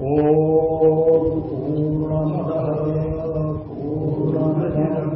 ॐ पूर्णमदः पूर्णमिदम्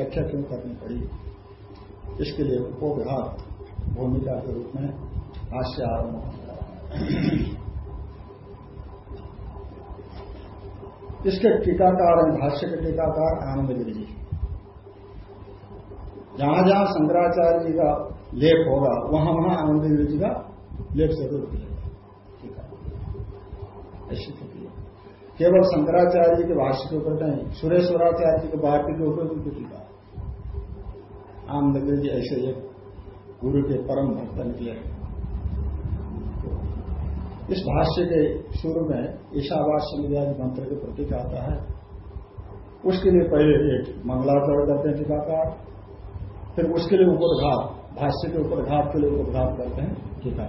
व्याख्या क्यों करनी पड़ी? इसके लिए उपोदघात भूमिका के रूप में भाष्य आरंभ रहा है। इसके टीकाकार हैं भाष्य के टीकाकार आनंद गिरी जी। जहाँ जहाँ शंकराचार्य जी का लेख होगा, वहाँ वहाँ आनंद गिरी जी का लेख ज़रूर मिलेगा ऐसी केवल शंकराचार्य जी के भाष्य के ऊपर नहीं, सुरेश्वराचार्य जी के वाक्य के ऊपर भी टीका आनंद गिरी जी ऐसे एक गुरु के परम भक्त निकले इस भाष्य के शुरू में ईशावास्य निव्यादि मंत्र के प्रतीक आता है। उसके लिए पहले एक मंगलाचरण करते हैं टीकाकार, फिर उसके लिए उपरघात भाष्य के ऊपर घात के लिए उपरघात करते हैं टीका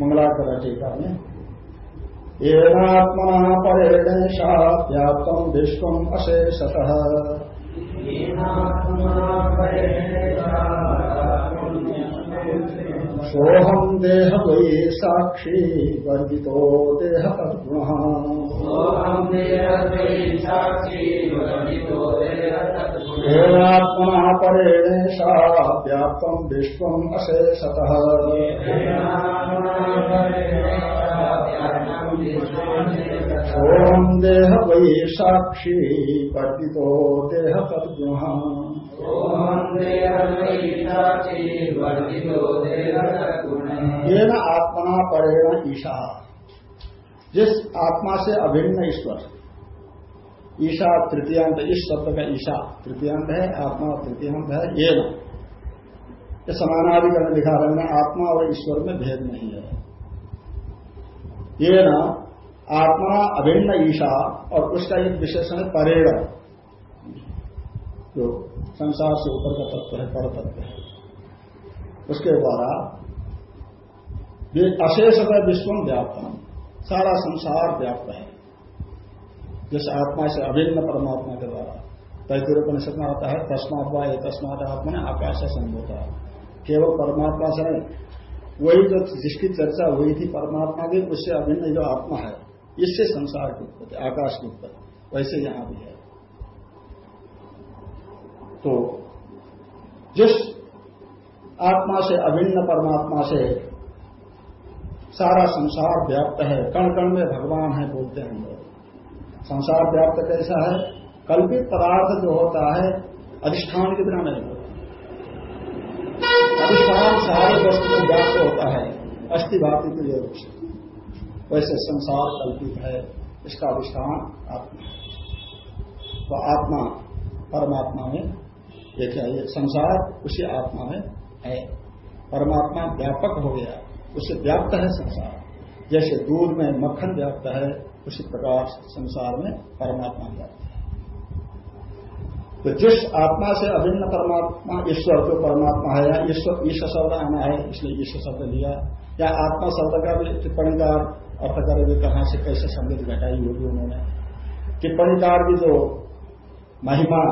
मंगलाचरण टीका में एनात्मना परेण व्याप्तम विश्व अशेषतः। सोहम देह वै साक्षी, वर्जितो देह तद्गुण हेनात्मना परेण सा विश्व अशेषतः। सोहम देह वै साक्षी वर्जितो देह तद्गुण ये न आत्मना परेण ईशा। जिस आत्मा से अभिन्न ईश्वर ईशा तृतीयांत इस शब्द का ईशा तृतीयांत है आत्मा तृतीयांत है ये न ये समानाधिकरण दिखा रहे हैं आत्मा और ईश्वर में भेद नहीं है। ये न आत्मा अभिन्न ईशा और उसका एक विशेषण है परेण। जो संसार से ऊपर का तत्व है, पर तत्व है। उसके द्वारा अशेषतः विश्वम व्याप्तम, सारा संसार व्याप्त है। जिस आत्मा से अभिन्न परमात्मा के द्वारा तैतुरोपनिषद में आता है तस्मात वा ये तस्मात आत्मा ने आकाश से संभोता केवल परमात्मा से नहीं वही जो जिसकी चर्चा हुई थी परमात्मा की, उससे अभिन्न जो आत्मा है, इससे संसार की उत्पत्ति आकाश की उत्पत्ति वैसे यहाँ भी है। तो जिस आत्मा से अभिन्न परमात्मा से सारा संसार व्याप्त है कण कण में भगवान है बोलते हैं लोग। संसार व्याप्त कैसा है? कल्पित पदार्थ जो होता है, अधिष्ठान के बिना नहीं अधिष्ठान सारे वस्तु में व्याप्त होता है। अस्थि भाती रूप से वैसे संसार कल्पित है, इसका अधिष्ठान आत्मा है। तो आत्मा परमात्मा में, देखिए ये संसार उसी आत्मा में है। परमात्मा व्यापक हो गया उससे व्याप्त है संसार। जैसे दूध में मक्खन व्याप्त है, उसी प्रकार संसार में परमात्मा व्याप्त है। तो जिस आत्मा से अभिन्न परमात्मा, ईश्वर जो परमात्मा है, या ईश्वर ईश्वर शब्द आना है, इसलिए ईश्वर शब्द लिया। या आत्मा शब्द का भी टिप्पणीकार अर्थ करेंगे कहाँ से कैसे संगति घटाई होगी उन्होंने। टिप्पणीकार की जो महिमा,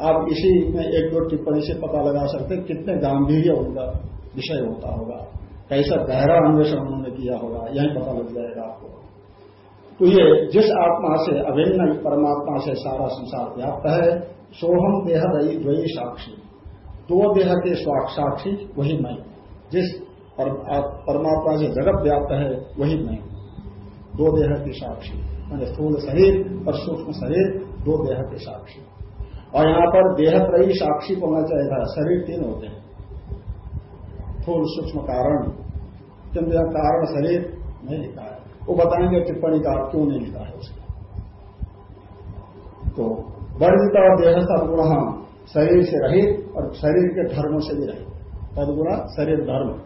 आप इसी में एक दो टिप्पणी से पता लगा सकते कितने गांधीर्य उनका विषय होता होगा, कैसा गहरा अन्वेषण उन्होंने किया होगा, यही पता लग जाएगा आपको। तो ये जिस आत्मा से अभिन्न परमात्मा से सारा संसार व्याप्त है सोहम देह दही द्वयी साक्षी। दो देह के साक्षी, वही मैं। जिस परमात्मा से जगत व्याप्त है, वही मैं। दो देह के साक्षी। मैंने स्थूल शरीर और सूक्ष्म शरीर, दो देह के साक्षी। और यहाँ पर देह त्रयी साक्षी होना चाहिए शरीर तीन होते हैं। स्थूल, सूक्ष्म कारण। किंतु कारण शरीर नहीं लिखा है। वो बताएँगे टिप्पणी का क्यों नहीं लिखा है उसका? तो वर्णित और देह सदगुण, शरीर से रहित और शरीर के धर्म से भी रहित। सदगुण, शरीर धर्म।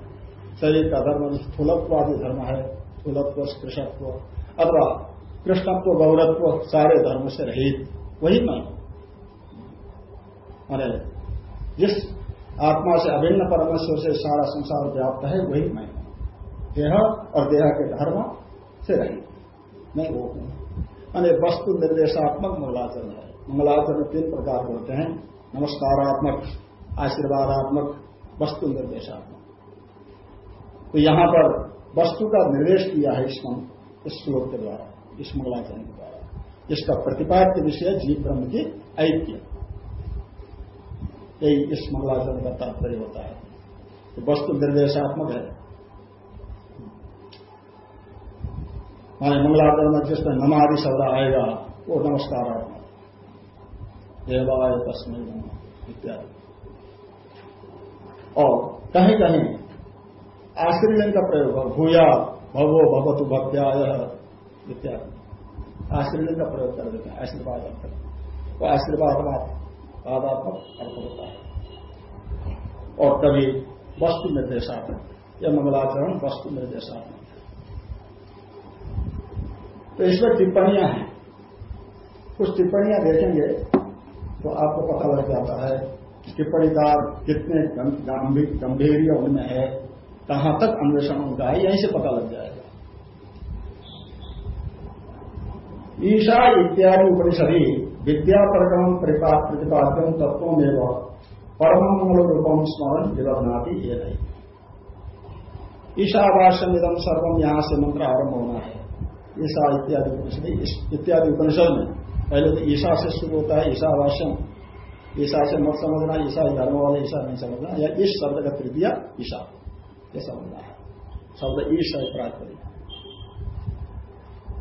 शरीर का धर्म स्थूलत्व आदि धर्म है। स्थूलत्व कृषत्व अथवा कृष्णत्व गौरत्व सारे धर्म से रहित। वही मैं। अरे, जिस आत्मा से अभिन्न परमेश्वर से सारा संसार व्याप्त है, वही मैं। देह और देह के धर्म से रहित। मैं वो हूँ। अने वस्तु निर्देशात्मक मंगलाचरण है। मंगलाचरण तीन प्रकार के होते हैं। नमस्कारात्मक, आशीर्वादात्मक, वस्तु निर्देशात्मक। तो यहाँ पर वस्तु का निर्देश किया है इस इस श्लोक के द्वारा, इस मंगलाचरण के द्वारा। इसका प्रतिपाद्य विषय जीव ब्रह्म की ऐक्य। यही इस मंगलाचरण का तात्पर्य होता है। तो वस्तु निर्देशात्मक है। माने मंगलाचरण में जिसमें नमादि शब्द आएगा, वो नमस्कार देवाय तस्मय इत्यादि। और कहीं कहीं आश्रय का प्रयोग भूया, भवो, भवतु भव्याय इत्यादि। आश्रय का प्रयोग कर देते हैं, आशीर्वाद अर्थ वो आशीर्वाद वादात्मक अर्थ होता है। और कभी वस्तु निर्देशात्मक यह मंगलाचरण वस्तु निर्देशात्मक। तो इसमें टिप्पणियाँ हैं। कुछ टिप्पणियाँ देखेंगे। तो आपको पता लग जाता है टिप्पणीकार कितने गंभीर उनमें है, कहाँ तक अन्वेषण उनका है, यहीं से पता लग जाएगा। ईशा इत्यादि उपनिषदि विद्या प्रकरण प्रतिपाद्यम तत्वों में परम मंगल रूपम स्मरण विवरणाती ये नहीं। ईशावास्यम इदम सर्वम यहाँ से मंत्र आरंभ होना है। ईशा इत्यादि उपनिषद इत्यादि उपनिषद में पहले तो ईशा से शुरू होता है ईशा ईशावास्यम ईशा से मत समझना ईशा धर्म वाले ईसा नहीं समझना, या इस शब्द का तृतीय ईशा। ये समझना है। शब्द ईश प्राप्त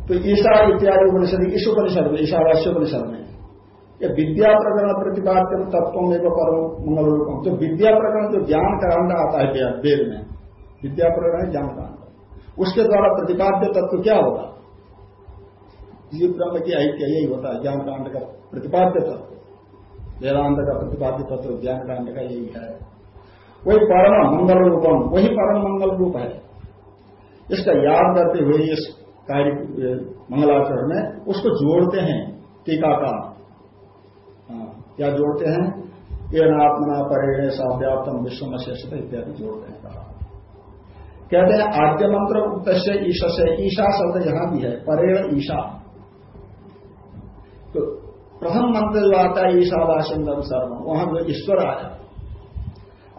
तो ईशा इत्यादि उपनिषद इस उपनिषद में ईशावास्य उपनिषद में। ये विद्या प्रकरण प्रतिपाद्य तत्वों में परम मंगल रूपम तो विद्या प्रकरण जो ज्ञान कांड आता है वेद में, विद्या प्रकरण है ज्ञान कांड। उसके द्वारा प्रतिपाद्य तत्व क्या होगा? जीव ब्रह्म की ऐक्य यही होता है? ज्ञान कांड का प्रतिपाद्य तत्व। वेदांत का प्रतिपाद्य तत्व ज्ञान कांड का यही है। वही परम मंगल रूपम वही परम मंगल रूप है। इसका याद करते हुए इस कार्य मंगलाचरण में उसको जोड़ते हैं टीका का हाँ, क्या जोड़ते हैं? ये आत्मना परेण साव्याप्तम विश्व में इत्यादि जोड़ते हैं। कहा कहते हैं आद्य मंत्र उक्त से ईशा से ईशा शब्द यहाँ भी है परेण ईशा। प्रथम मंत्र जो आता है ईशावासिंदम सर्व वहाँ जो ईश्वर आया।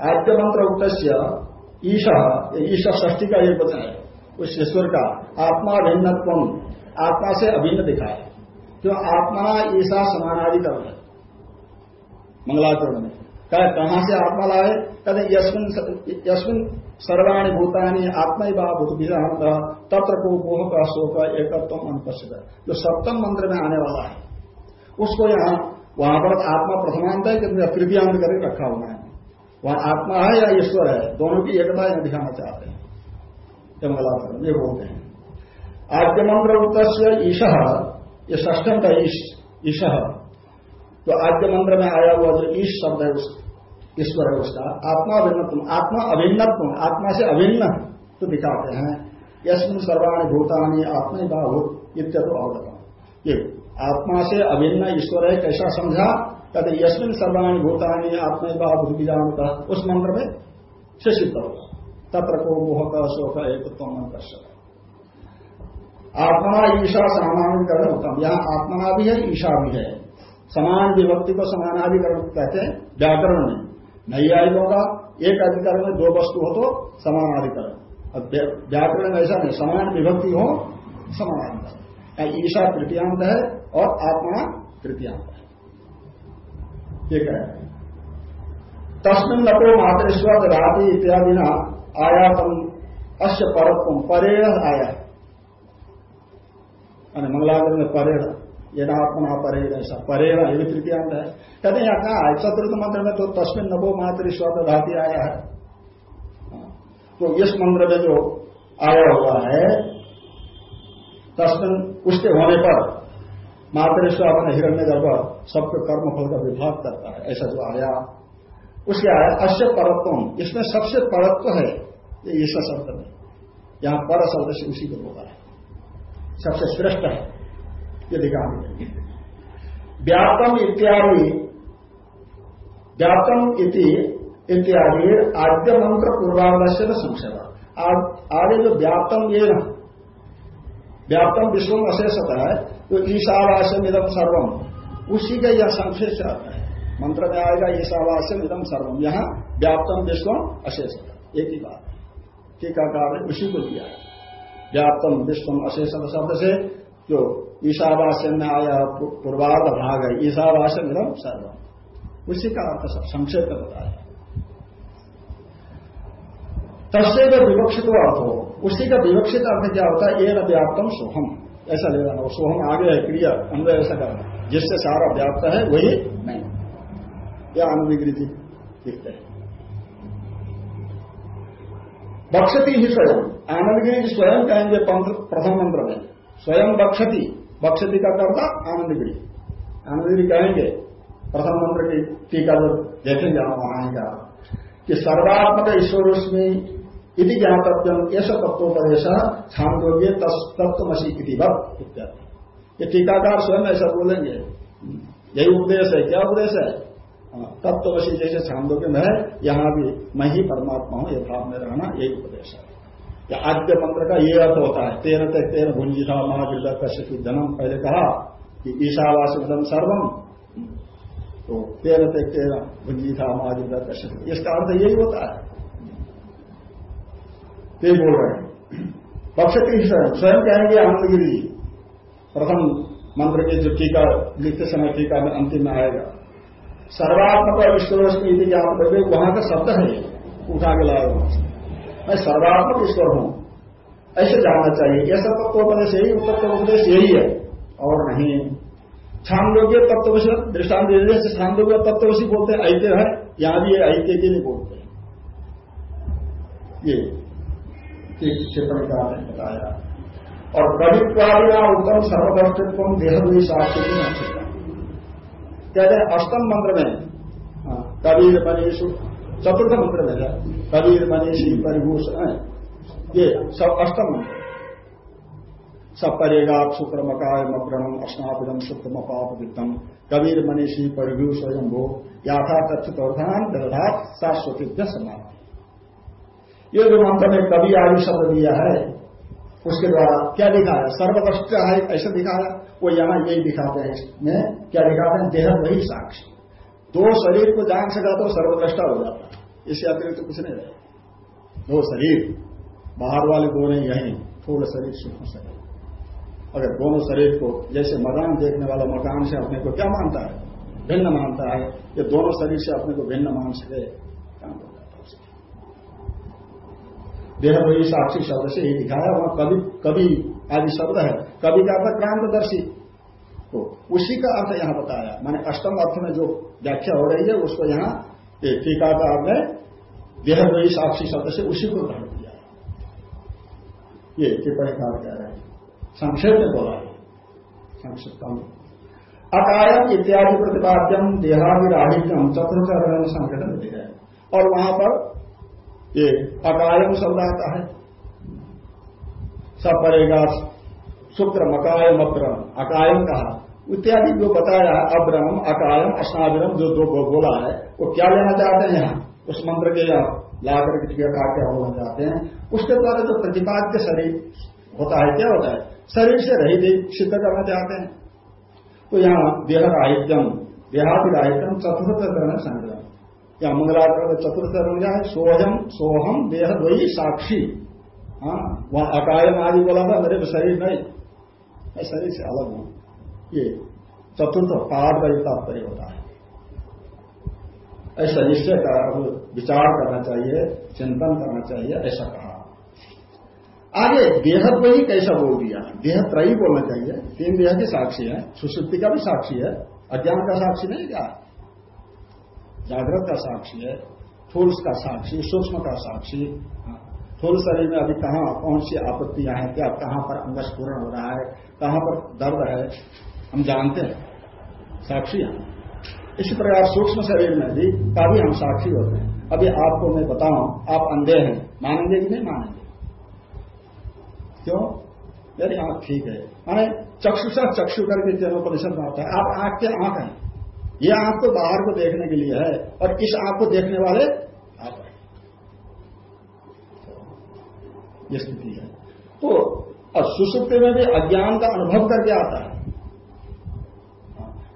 आद्य मंत्र उक्त ईशा ईशा ष्टी का एक वचन है। उस ईश्वर का आत्मा भिन्नत्व, आत्मा से अभिन्न दिखाए। जो आत्मा ईशा समानाधिकरण है मंगलाचरण में। कहे, कहाँ से आत्मा लाए? कहते यशमिन सर्वाणी भूतानी आत्मा ही भूत तत्र को मोह का शोक एकत्व अनुपस्थित जो सप्तम मंत्र में आने वाला है उसको यहाँ वहाँ पर आत्मा प्रथमांत है कि तृतीयांत करके रखा हुआ है। वहाँ आत्मा है या ईश्वर है? दोनों की एकता यहाँ दिखाना चाहते हैं। जमलाचरण ये बोलते हैं। आद्य मंत्र उत्तर ईश, ये ष्टम का ईश ईश। तो आद्य मंत्र में आया हुआ जो ईश शब्द है उस, ईश्वर है उसका, आत्मा अभिन्नत्व आत्मा अभिन्नत्व, आत्मा से अभिन्न तो दिखाते हैं। यशमिन सर्वाणी भूतानी आत्मा ही बाभूत इत्यतो अवगत ये आत्मा से अभिन्न ईश्वर है, कैसा समझा? कहते यशमिन सर्वाणी भूतानी आत्मा बुद्धि जानता उस मंत्र में से सिद्ध होगा। तत्र को मोह का शोक एक मन कर आत्मा, ईशा, सामान्य उत्तम। यहाँ आत्मा भी है, ईशा भी है। समान विभक्ति को समानाधिकरण कहते हैं, व्याकरण में। नहीं आएगा होगा, एक अधिकरण में दो वस्तु हो तो समानाधिकरण व्याकरण ऐसा नहीं, समान विभक्ति हो समानाधिकरण ईशा तृतीयांत है और आत्मा तृतीयांत है? ये कह तस्मिन नको मातृस्व राति इत्यादि न आयातम अश्य परत्व परेण आया। मंगलागर में परेण ये आत्मना परेण, ऐसा परेण, ये भी तृतीयांत है। कहते यहाँ कहा चतुर्थ मंत्र में तो तस्मिन नभो मातृ स्वर्ग धाती आया है। तो इस मंत्र में जो आया हुआ है, तस्मिन उसके होने पर मातृश्व अपने हिरण्य गर्भ सबके कर्म फल का विभाग करता है, ऐसा जो आया। उसके आया अश्य परत्व इसमें सबसे परत्व है, ये ईश्वर शब्द में। यहाँ पर शब्द से उसी को बोला है। सबसे श्रेष्ठ है, ये दिखाने व्यापम इत्यादि, व्याप्तम इति इत्यादि आद्य मंत्र पूर्वावध से संशय आगे जो व्याप्तम ये ना व्याप्तम विश्व अशेषता है तो ईशावास्यम इदम सर्वम। उसी का यह संक्षेष आता है। मंत्र में आएगा, ईशावास्यम इदम सर्वम। यहाँ व्याप्तम विश्व अशेषता। एक ही बात। टीकाकार ने उसी को दिया है। व्याप्तम विश्वम अशेषम शब्द से जो ईशावास्यम में आया पूर्वार्ध भाग है, ईशावास्यम इदम सर्वम। उसी का अर्थ संक्षेप में बताया तस्से का विवक्षित अर्थ। हो उसी का विवक्षित अर्थ क्या होता है? ये न व्याप्तम सोहम ऐसा ले जाना सोहम आगे है क्रिया अन्वय ऐसा करना। जिससे सारा व्याप्त है वही नहीं। यह अनुविकृति दिखते हैं। बक्षती ही स्वयं। आनंदगिरी स्वयं कहेंगे प्रथम मंत्र में। स्वयं बक्षती बक्षती का करता आनंदगिरी। आनंदगिरी कहेंगे प्रथम मंत्र की टीका जो देखेंगे आप वहाँ आएँगे। कि सर्वात्मक ईश्वर उसमें यदि ज्ञातव्यम ऐसा तत्वोपदेश छांदोग्य इतिवत इत्यादि। ये टीकाकार स्वयं ऐसा बोलेंगे। यही उपदेश है क्या उपदेश है? हाँ, तत्वशी जैसे छांदोग्य में है यहाँ भी मैं ही परमात्मा हूँ ये भाव में रहना यही उपदेश है। या आद्य मंत्र का ये अर्थ होता है तेरह तक तेरह था महाजिल्ला कश्यपी जन्म पहले कहा कि ईशावास सर्वम। तो तेरह तक तेरह था महाजिल्ला कश्यपी इसका अर्थ यही होता है। ये बोल रहे हैं। पक्ष की स्वयं कहेंगे, आनंदगिरी। प्रथम मंत्र के जो टीका, लिखते समय टीका में अंतिम में आएगा। सर्वात्मक ईश्वर की ज्ञान करके वहाँ का शब्द है, उठा के लाया वहाँ से। मैं सर्वात्मक ईश्वर हूँ। ऐसे जानना चाहिए। यह सब तत्वोपदेश यही उत्तर उपदेश यही है। और नहीं। छांदोग्य तत्वशी दृष्टान से छांदोग्य तत्वशी बोलते हैं ऐक्य है। यहाँ भी ऐक्य के लिए बोलते हैं। ये। टिप्पणीकार ने बताया। और कवित्वादिना उत्तम सर्वदर्शित्व देह भी साक्षी की नक्षत्र कहते अष्टम मंत्र में हाँ, कबीर मनीषु चतुर्थ मंत्र में है कबीर मनीषी परिभूषण ये सब अष्टम मंत्र। सब परेगा शुक्र मकाय मप्रणम अस्नापिदम शुक्र मपाप वित्तम कबीर मनीषी परिभू स्वयं भो याथा तथ्य प्रधान दधात शाश्वती समान ये जो मंत्र में कवि आदि शब्द दिया है, उसके द्वारा क्या दिखाया सर्वदृष्ट है, ऐसा दिखाया वो यहाँ यही दिखाते हैं इसमें। क्या दिखाते हैं? देह वही साक्षी। दो शरीर को जान सका तो सर्वदृष्टा हो जाता है। इससे अतिरिक्त तो कुछ नहीं रहे दो शरीर। बाहर वाले दो नहीं, यही। थोड़ा शरीर, सूक्ष्म शरीर। अगर दोनों शरीर को जैसे मकान देखने वाला मकान से अपने को क्या मानता है? भिन्न मानता है। ये दोनों शरीर से अपने को भिन्न मान सके काम देह वही साक्षी शब्द से ही दिखाया वहाँ कवि कवि आदि शब्द है। कवि का अर्थ क्रांतदर्शी। तो उसी का अर्थ यहाँ बताया। माने अष्टम अर्थ में जो व्याख्या हो रही है, उसको यहाँ टीकाकार ने देह वही साक्षी शब्द से उसी को ग्रहण किया। ये टिप्पणीकार कह रहे हैं? संक्षेप में बोला है। संक्षिप्तम अकायम इत्यादि प्रतिपाद्यम देहादिराहित्यम चतुर्चरण संकटन दिया और वहाँ पर ये अकायम शब्द आता है। सब परेगा शुक्र मकायम अब्रम अकायम कहा। इत्यादि जो बताया अब्रम अकायम अस्नाब्रम जो दो बोला है, वो क्या लेना चाहते हैं यहाँ? उस मंत्र के यहाँ लाकर के क्या होना चाहते हैं। उसके द्वारा जो प्रतिपाद्य शरीर होता है, क्या होता है? शरीर से रही सिद्ध करना चाहते हैं। तो यहाँ देह राहित्यम देहादि राहित्यम चतुर्थ चरण संग्रह। या मंगलाचरण चतुर्थ चरण क्या है, सोहम सोहम, देह द्वयी साक्षी। हाँ वहाँ अकायम आदि बोला था, मेरे शरीर नहीं। मैं शरीर से अलग हूँ। ये चतुर्थ पाठ का तात्पर्य होता है। ऐसा निश्चय का विचार करना चाहिए, चिंतन करना चाहिए, ऐसा कहा। आगे, देह को ही कैसा बोल दिया? देह त्रयी बोलना चाहिए। तीन देह के साक्षी है, सुसुप्ति का भी साक्षी है, अज्ञान का साक्षी नहीं क्या? जागृत का साक्षी है थूल का साक्षी, सूक्ष्म का साक्षी। थूल शरीर में अभी कहा कौन सी आपत्तियाँ हैं, क्या कहाँ पर पूर्ण हो रहा है, कहाँ पर दर्द है, हम जानते हैं। साक्षी हैं। इसी प्रकार सूक्ष्म शरीर में भी काफ़ी हम साक्षी होते हैं। अभी आपको मैं बताऊँ, आप अंधे हैं, मानेंगे कि नहीं मानेंगे? क्यों? मेरी आँख ठीक है। माने चक्षुषा चक्षु करके परिषद में आता है। आप आँख के आँख हैं। ये आँख तो बाहर को देखने के लिए है और इस आँख को देखने वाले आप हैं। ये स्थिति है। तो और सुसुप्ति में भी अज्ञान का अनुभव करके आता है।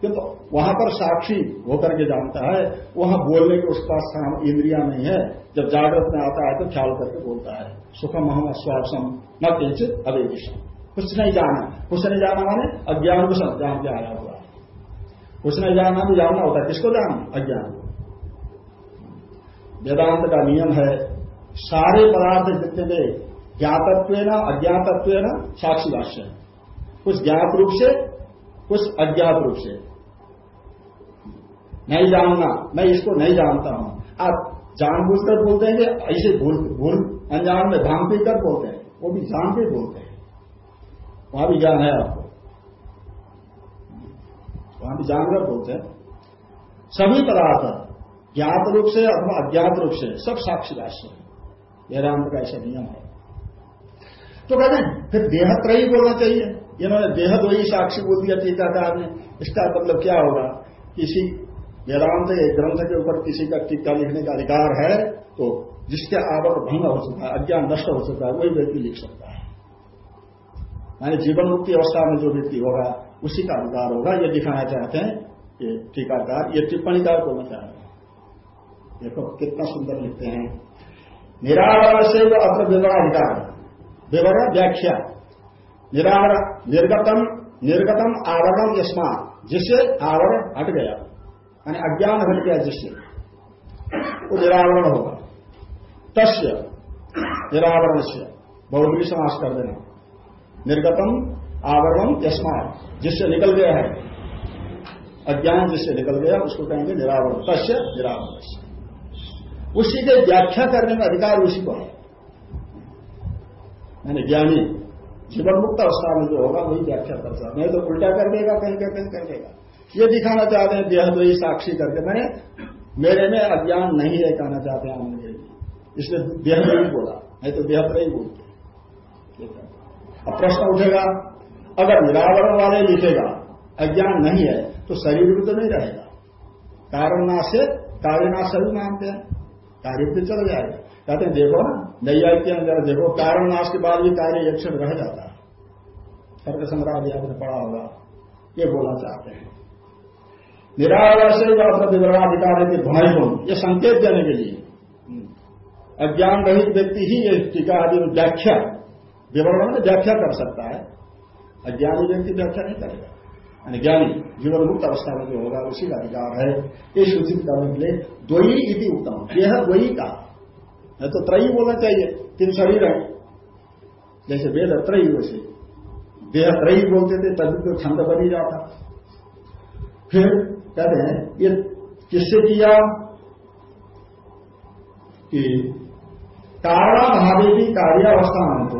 तो वहाँ पर साक्षी होकर के जानता है, वहाँ बोलने के उस पास इंद्रिया नहीं है। जब जागृत में आता है तो ख्याल करके बोलता है, सुखम मोहम्मद स्वासम न किंचित अवेदिशम। कुछ नहीं जाना। कुछ नहीं जाना माने अज्ञान को सब जान के आया हुआ कुछ नहीं जानना भी जानना होता है। किसको जानना अज्ञान को। वेदांत का नियम है, सारे पदार्थ जितने में ज्ञातत्व न अज्ञातत्व न साक्षी भाष्य कुछ ज्ञात रूप से, कुछ अज्ञात रूप से। नहीं जानना, मैं इसको नहीं जानता हूँ। आप जानबूझकर बोलते हैं कि ऐसे भूल भूल, अनजान में भाँग पी कर बोलते हैं। वो भी जान के बोलते हैं। वहाँ भी ज्ञान है आपको। वहाँ भी जानकर बोलते हैं। सभी पदार्थ, ज्ञात रूप से अथवा अज्ञात रूप से, सब साक्षी राशि है। वेदांत का ऐसा नियम है। तो कहते हैं, फिर देहत्रयी बोलना चाहिए। इन्होंने देह वही साक्षी बोल दिया टीकाकार ने। इसका मतलब क्या होगा? किसी वेदांत ग्रंथ के ऊपर किसी का टीका लिखने का अधिकार है तो जिसके आवक भंग हो चुका है, अज्ञान नष्ट हो चुका है, वही व्यक्ति लिख सकता है। मानी जीवन मुक्ति अवस्था में जो व्यक्ति होगा उसी का अधिकार होगा ये दिखाना चाहते हैं, ये टीकाकार, ये टिप्पणीकार बोलना चाहते हैं। देखो, कितना सुंदर लिखते हैं। निरावरण से जो अत्र विवरणाधिकार विवरण व्याख्या। निर्गतम निर्गतम आवरण यस्मा जिससे आवरण हट गया। यानी अज्ञान हट गया जिससे। वो निरावरण होगा। तस्य निरावरण से बहुबरी समास कर देना। निर्गतम आवरण यस्मात जिससे निकल गया है। अज्ञान जिससे निकल गया, उसको कहेंगे निरावरण। तस्य निरावरण। उसी के व्याख्या करने में अधिकार उसी को है। यानी ज्ञानी जीवन मुक्त अवस्था में जो होगा, वही व्याख्या कर सकता नहीं तो उल्टा कर देगा, कहीं कहीं कर देगा। ये दिखाना चाहते हैं, देह द्वयी साक्षी करके। मैंने मेरे में अज्ञान नहीं है, कहना चाहते हैं आनंद इसलिए देह नहीं बोला, नहीं तो देह ही। बोलते अब प्रश्न उठेगा अगर निरावरण वाले लिखेगा, अज्ञान नहीं है तो शरीर भी तो नहीं रहेगा। कारण नाश से कार्यनाश सभी मानते हैं। कार्य भी चल जाएगा कहते हैं, देखो ना, नैया अंदर देखो कारण नाश के बाद भी कार्य एक क्षण रह जाता है। सर्व संग्रह आपने पढ़ा होगा, ये बोलना चाहते हैं। निरावरण से विवरणाधिकार है गुण ये संकेत देने के लिए। अज्ञान रहित व्यक्ति ही ये टीका आदि व्याख्या, विवरण व्याख्या कर सकता है। अज्ञानी व्यक्ति व्याख्या नहीं करेगा। यानी ज्ञानी जीवन मुक्त अवस्था में जो होगा, उसी का अधिकार है। ये सूचित करने के लिए द्वयी इति उत्तम। यह द्वयी का। है तो त्रयी बोलना चाहिए, तीन शरीर है। जैसे वेद त्रयी वैसे। देह त्रयी बोलते थे, तभी तो छंद बनी जाता। फिर कहते हैं, ये किससे किया? कि कारणाभावी भी कार्यावस्था मान तो।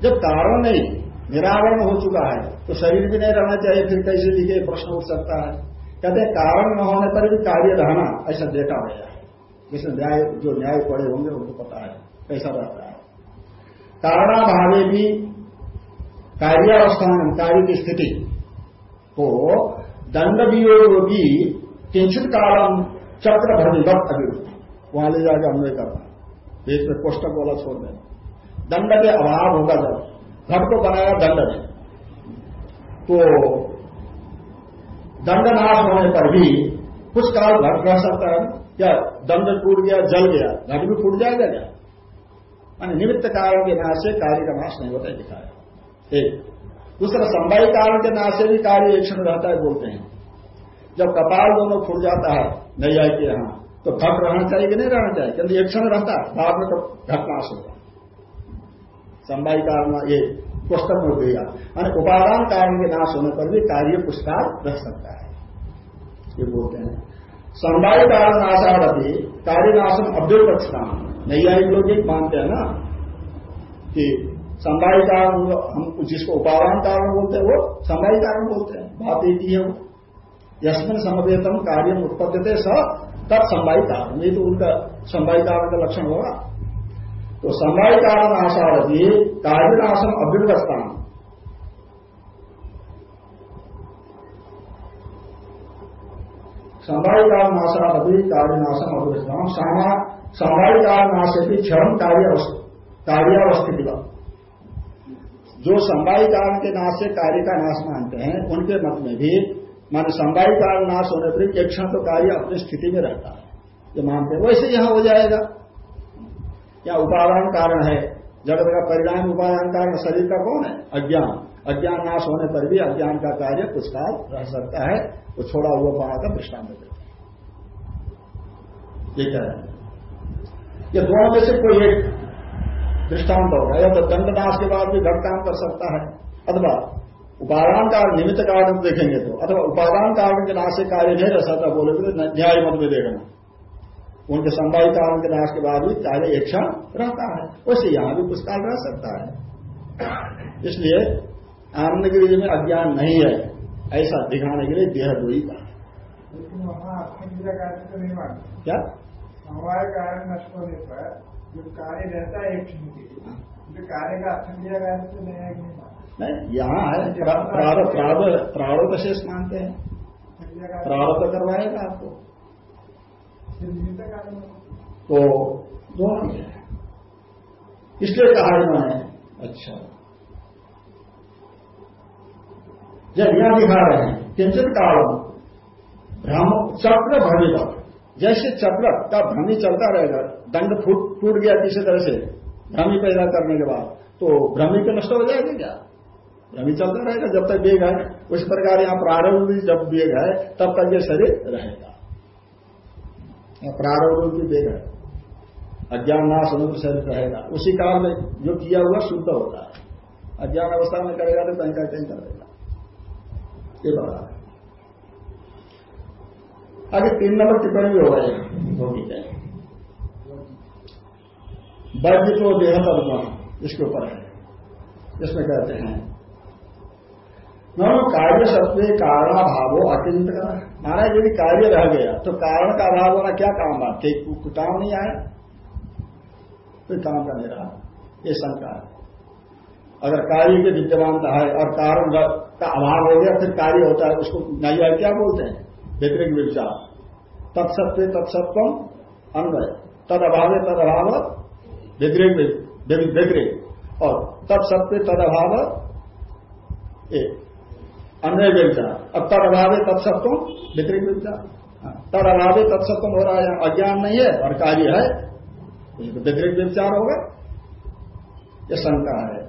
जब कारण नहीं निरावरण हो चुका है। तो शरीर भी नहीं रहना चाहिए, फिर कैसे लिखे, प्रश्न उठ सकता है। कहते कारण न होने पर भी कार्य रहना, ऐसा देखा गया है। जिसमें न्याय, जो न्याय पड़े होंगे, उनको पता है, कैसा रहता है। कारणाभावे भी कार्यावस्थान कार्य की स्थिति। को दंड वियोगी किंचित कालम चक्र भरविभक्त अभिवृत्ति। वहाँ ले जाकर अन्वय करना। बीच में कोष्टक वाला छोड़ देना। दंड के अभाव होगा जब। घट को बनाया दंड ने तो दंड नाश होने पर भी कुछ काल घट रह सकता है। क्या दंड टूट गया, जल गया, घट भी फूट जाएगा क्या? मान निमित्त कारण के नाश से कार्य का नाश नहीं होता है दिखाया। एक। दूसरा संवाई कारण के नाश से भी कार्य एक क्षण रहता है, बोलते हैं। जब कपाल दोनों फूट जाता है आए के यहाँ तो घट रहना चाहिए कि नहीं रहना चाहिए? क्योंकि एक क्षण रहता है, बाद में तो घट नाश होगा। संवाई कारण ये पुस्तक में गया यानी उपादान कारण के नाश होने पर भी कार्य पुष्कार रह सकता है ये बोलते हैं संवाई कारण नाशारती कार्य नाशन नाशम अव्यपक्षता नैयायिक लोग मानते हैं ना कि संवाई कारण हम जिसको उपादान कारण बोलते हैं वो संवाई कारण बोलते हैं बात एक ही है वो यशमिन समवेतम कार्य उत्पत्ति स तब संवाई कारण ये तो उनका संवाई कारण का लक्षण होगा तो संवाई कारण आशारथी कार्य नाशम अभ्युपस्थान संवाई कारण कार्य नाशम अभ्युपस्थान संवाई कारण नाश भी क्षण कार्य कार्यावस्थिति जो संवाई कारण के नाश से कार्य का नाश मानते हैं, उनके मत में भी, मान संवाई कारण नाश होने पर एक क्षण तो कार्य अपनी स्थिति में रहता है। जो मानते हैं, वैसे यहाँ हो जाएगा। क्या उपादान कारण है? जगत का परिणाम, उपादान कारण शरीर का कौन है? अज्ञान। अज्ञान नाश होने पर भी अज्ञान का कार्य कुछ काल रह सकता है। वो छोड़ा हुआ पाना का दृष्टांत देते ये कह रहे हैं। ये दोनों में से कोई एक दृष्टांत होगा। या तो दंडनाश के बाद भी घट काम कर सकता है। अथवा उपादान कारण, निमित्त कारण देखेंगे तो। अथवा उपादान कारण के नाश से कार्य नहीं रह सकता, बोले तो न्याय मत में देखना। उनके संवाही कारण के नाश के बाद भी कार्य एक क्षण रहता है। वैसे यहाँ भी कुछ काल रह सकता है। इसलिए आनंदगिरी में अज्ञान नहीं है। ऐसा दिखाने के लिए देह दूरी का। क्या? हमारे कारण नष्ट होने पर जो कार्य रहता है एक क्षण के लिए कार्य का अखंड कार्य तो नहीं है नहीं यहाँ है। प्रारब्ध प्रारब्ध शेष मानते हैं। प्रारब्ध करवाएगा आपको। तो दोनों इसलिए कहा इन्होंने अच्छा। जब यहाँ दिखा रहे हैं किंचन काल भ्रम चक्र भ्रमित जैसे चक्र का भ्रमी चलता रहेगा, दंड फूट, टूट गया किसी तरह से भ्रमी पैदा करने के बाद तो भ्रमी तो नष्ट हो जाएगा क्या? अभी चलता रहेगा जब तक वेग है। उस प्रकार यहाँ प्रारंभ भी जब वेग है, तब तक ये शरीर रहेगा। प्रारंभ भी वेग है। अज्ञान नाश तो शरीर रहेगा। उसी काल में जो किया हुआ शुद्ध होता है। अज्ञान अवस्था में करेगा तो कहीं का कहीं करेगा। ये बड़ा आगे तीन नंबर टिप्पणी भी होगा होगी वज्र तो देह तत्व इसके ऊपर है। इसमें कहते हैं न कार्य सत्व कारणाभावो अकिंत महाराज, यदि कार्य रह गया तो कारण का अभाव होना क्या काम बात? काम नहीं आया। कोई काम का नहीं रहा। ये शंका है। अगर कार्य की विद्यमानता है और कारण का अभाव हो गया, फिर कार्य होता है, उसको नहीं क्या बोलते हैं? व्यतिरिक विचार। तत्सत्व तत्सत्व अन्वय। तद अभाव तद अभाव व्यतिरिक व्यतिरिक और तत्सत्व तद अभाव अन्य व्यविचार अब तद अभावे तत्सत्व वितरिक व्यविचार हाँ, तद अभावे तत्सत्व हो रहा है अज्ञान नहीं है और कार्य है व्यतिरिक व्यविचार होगा यह शंका है।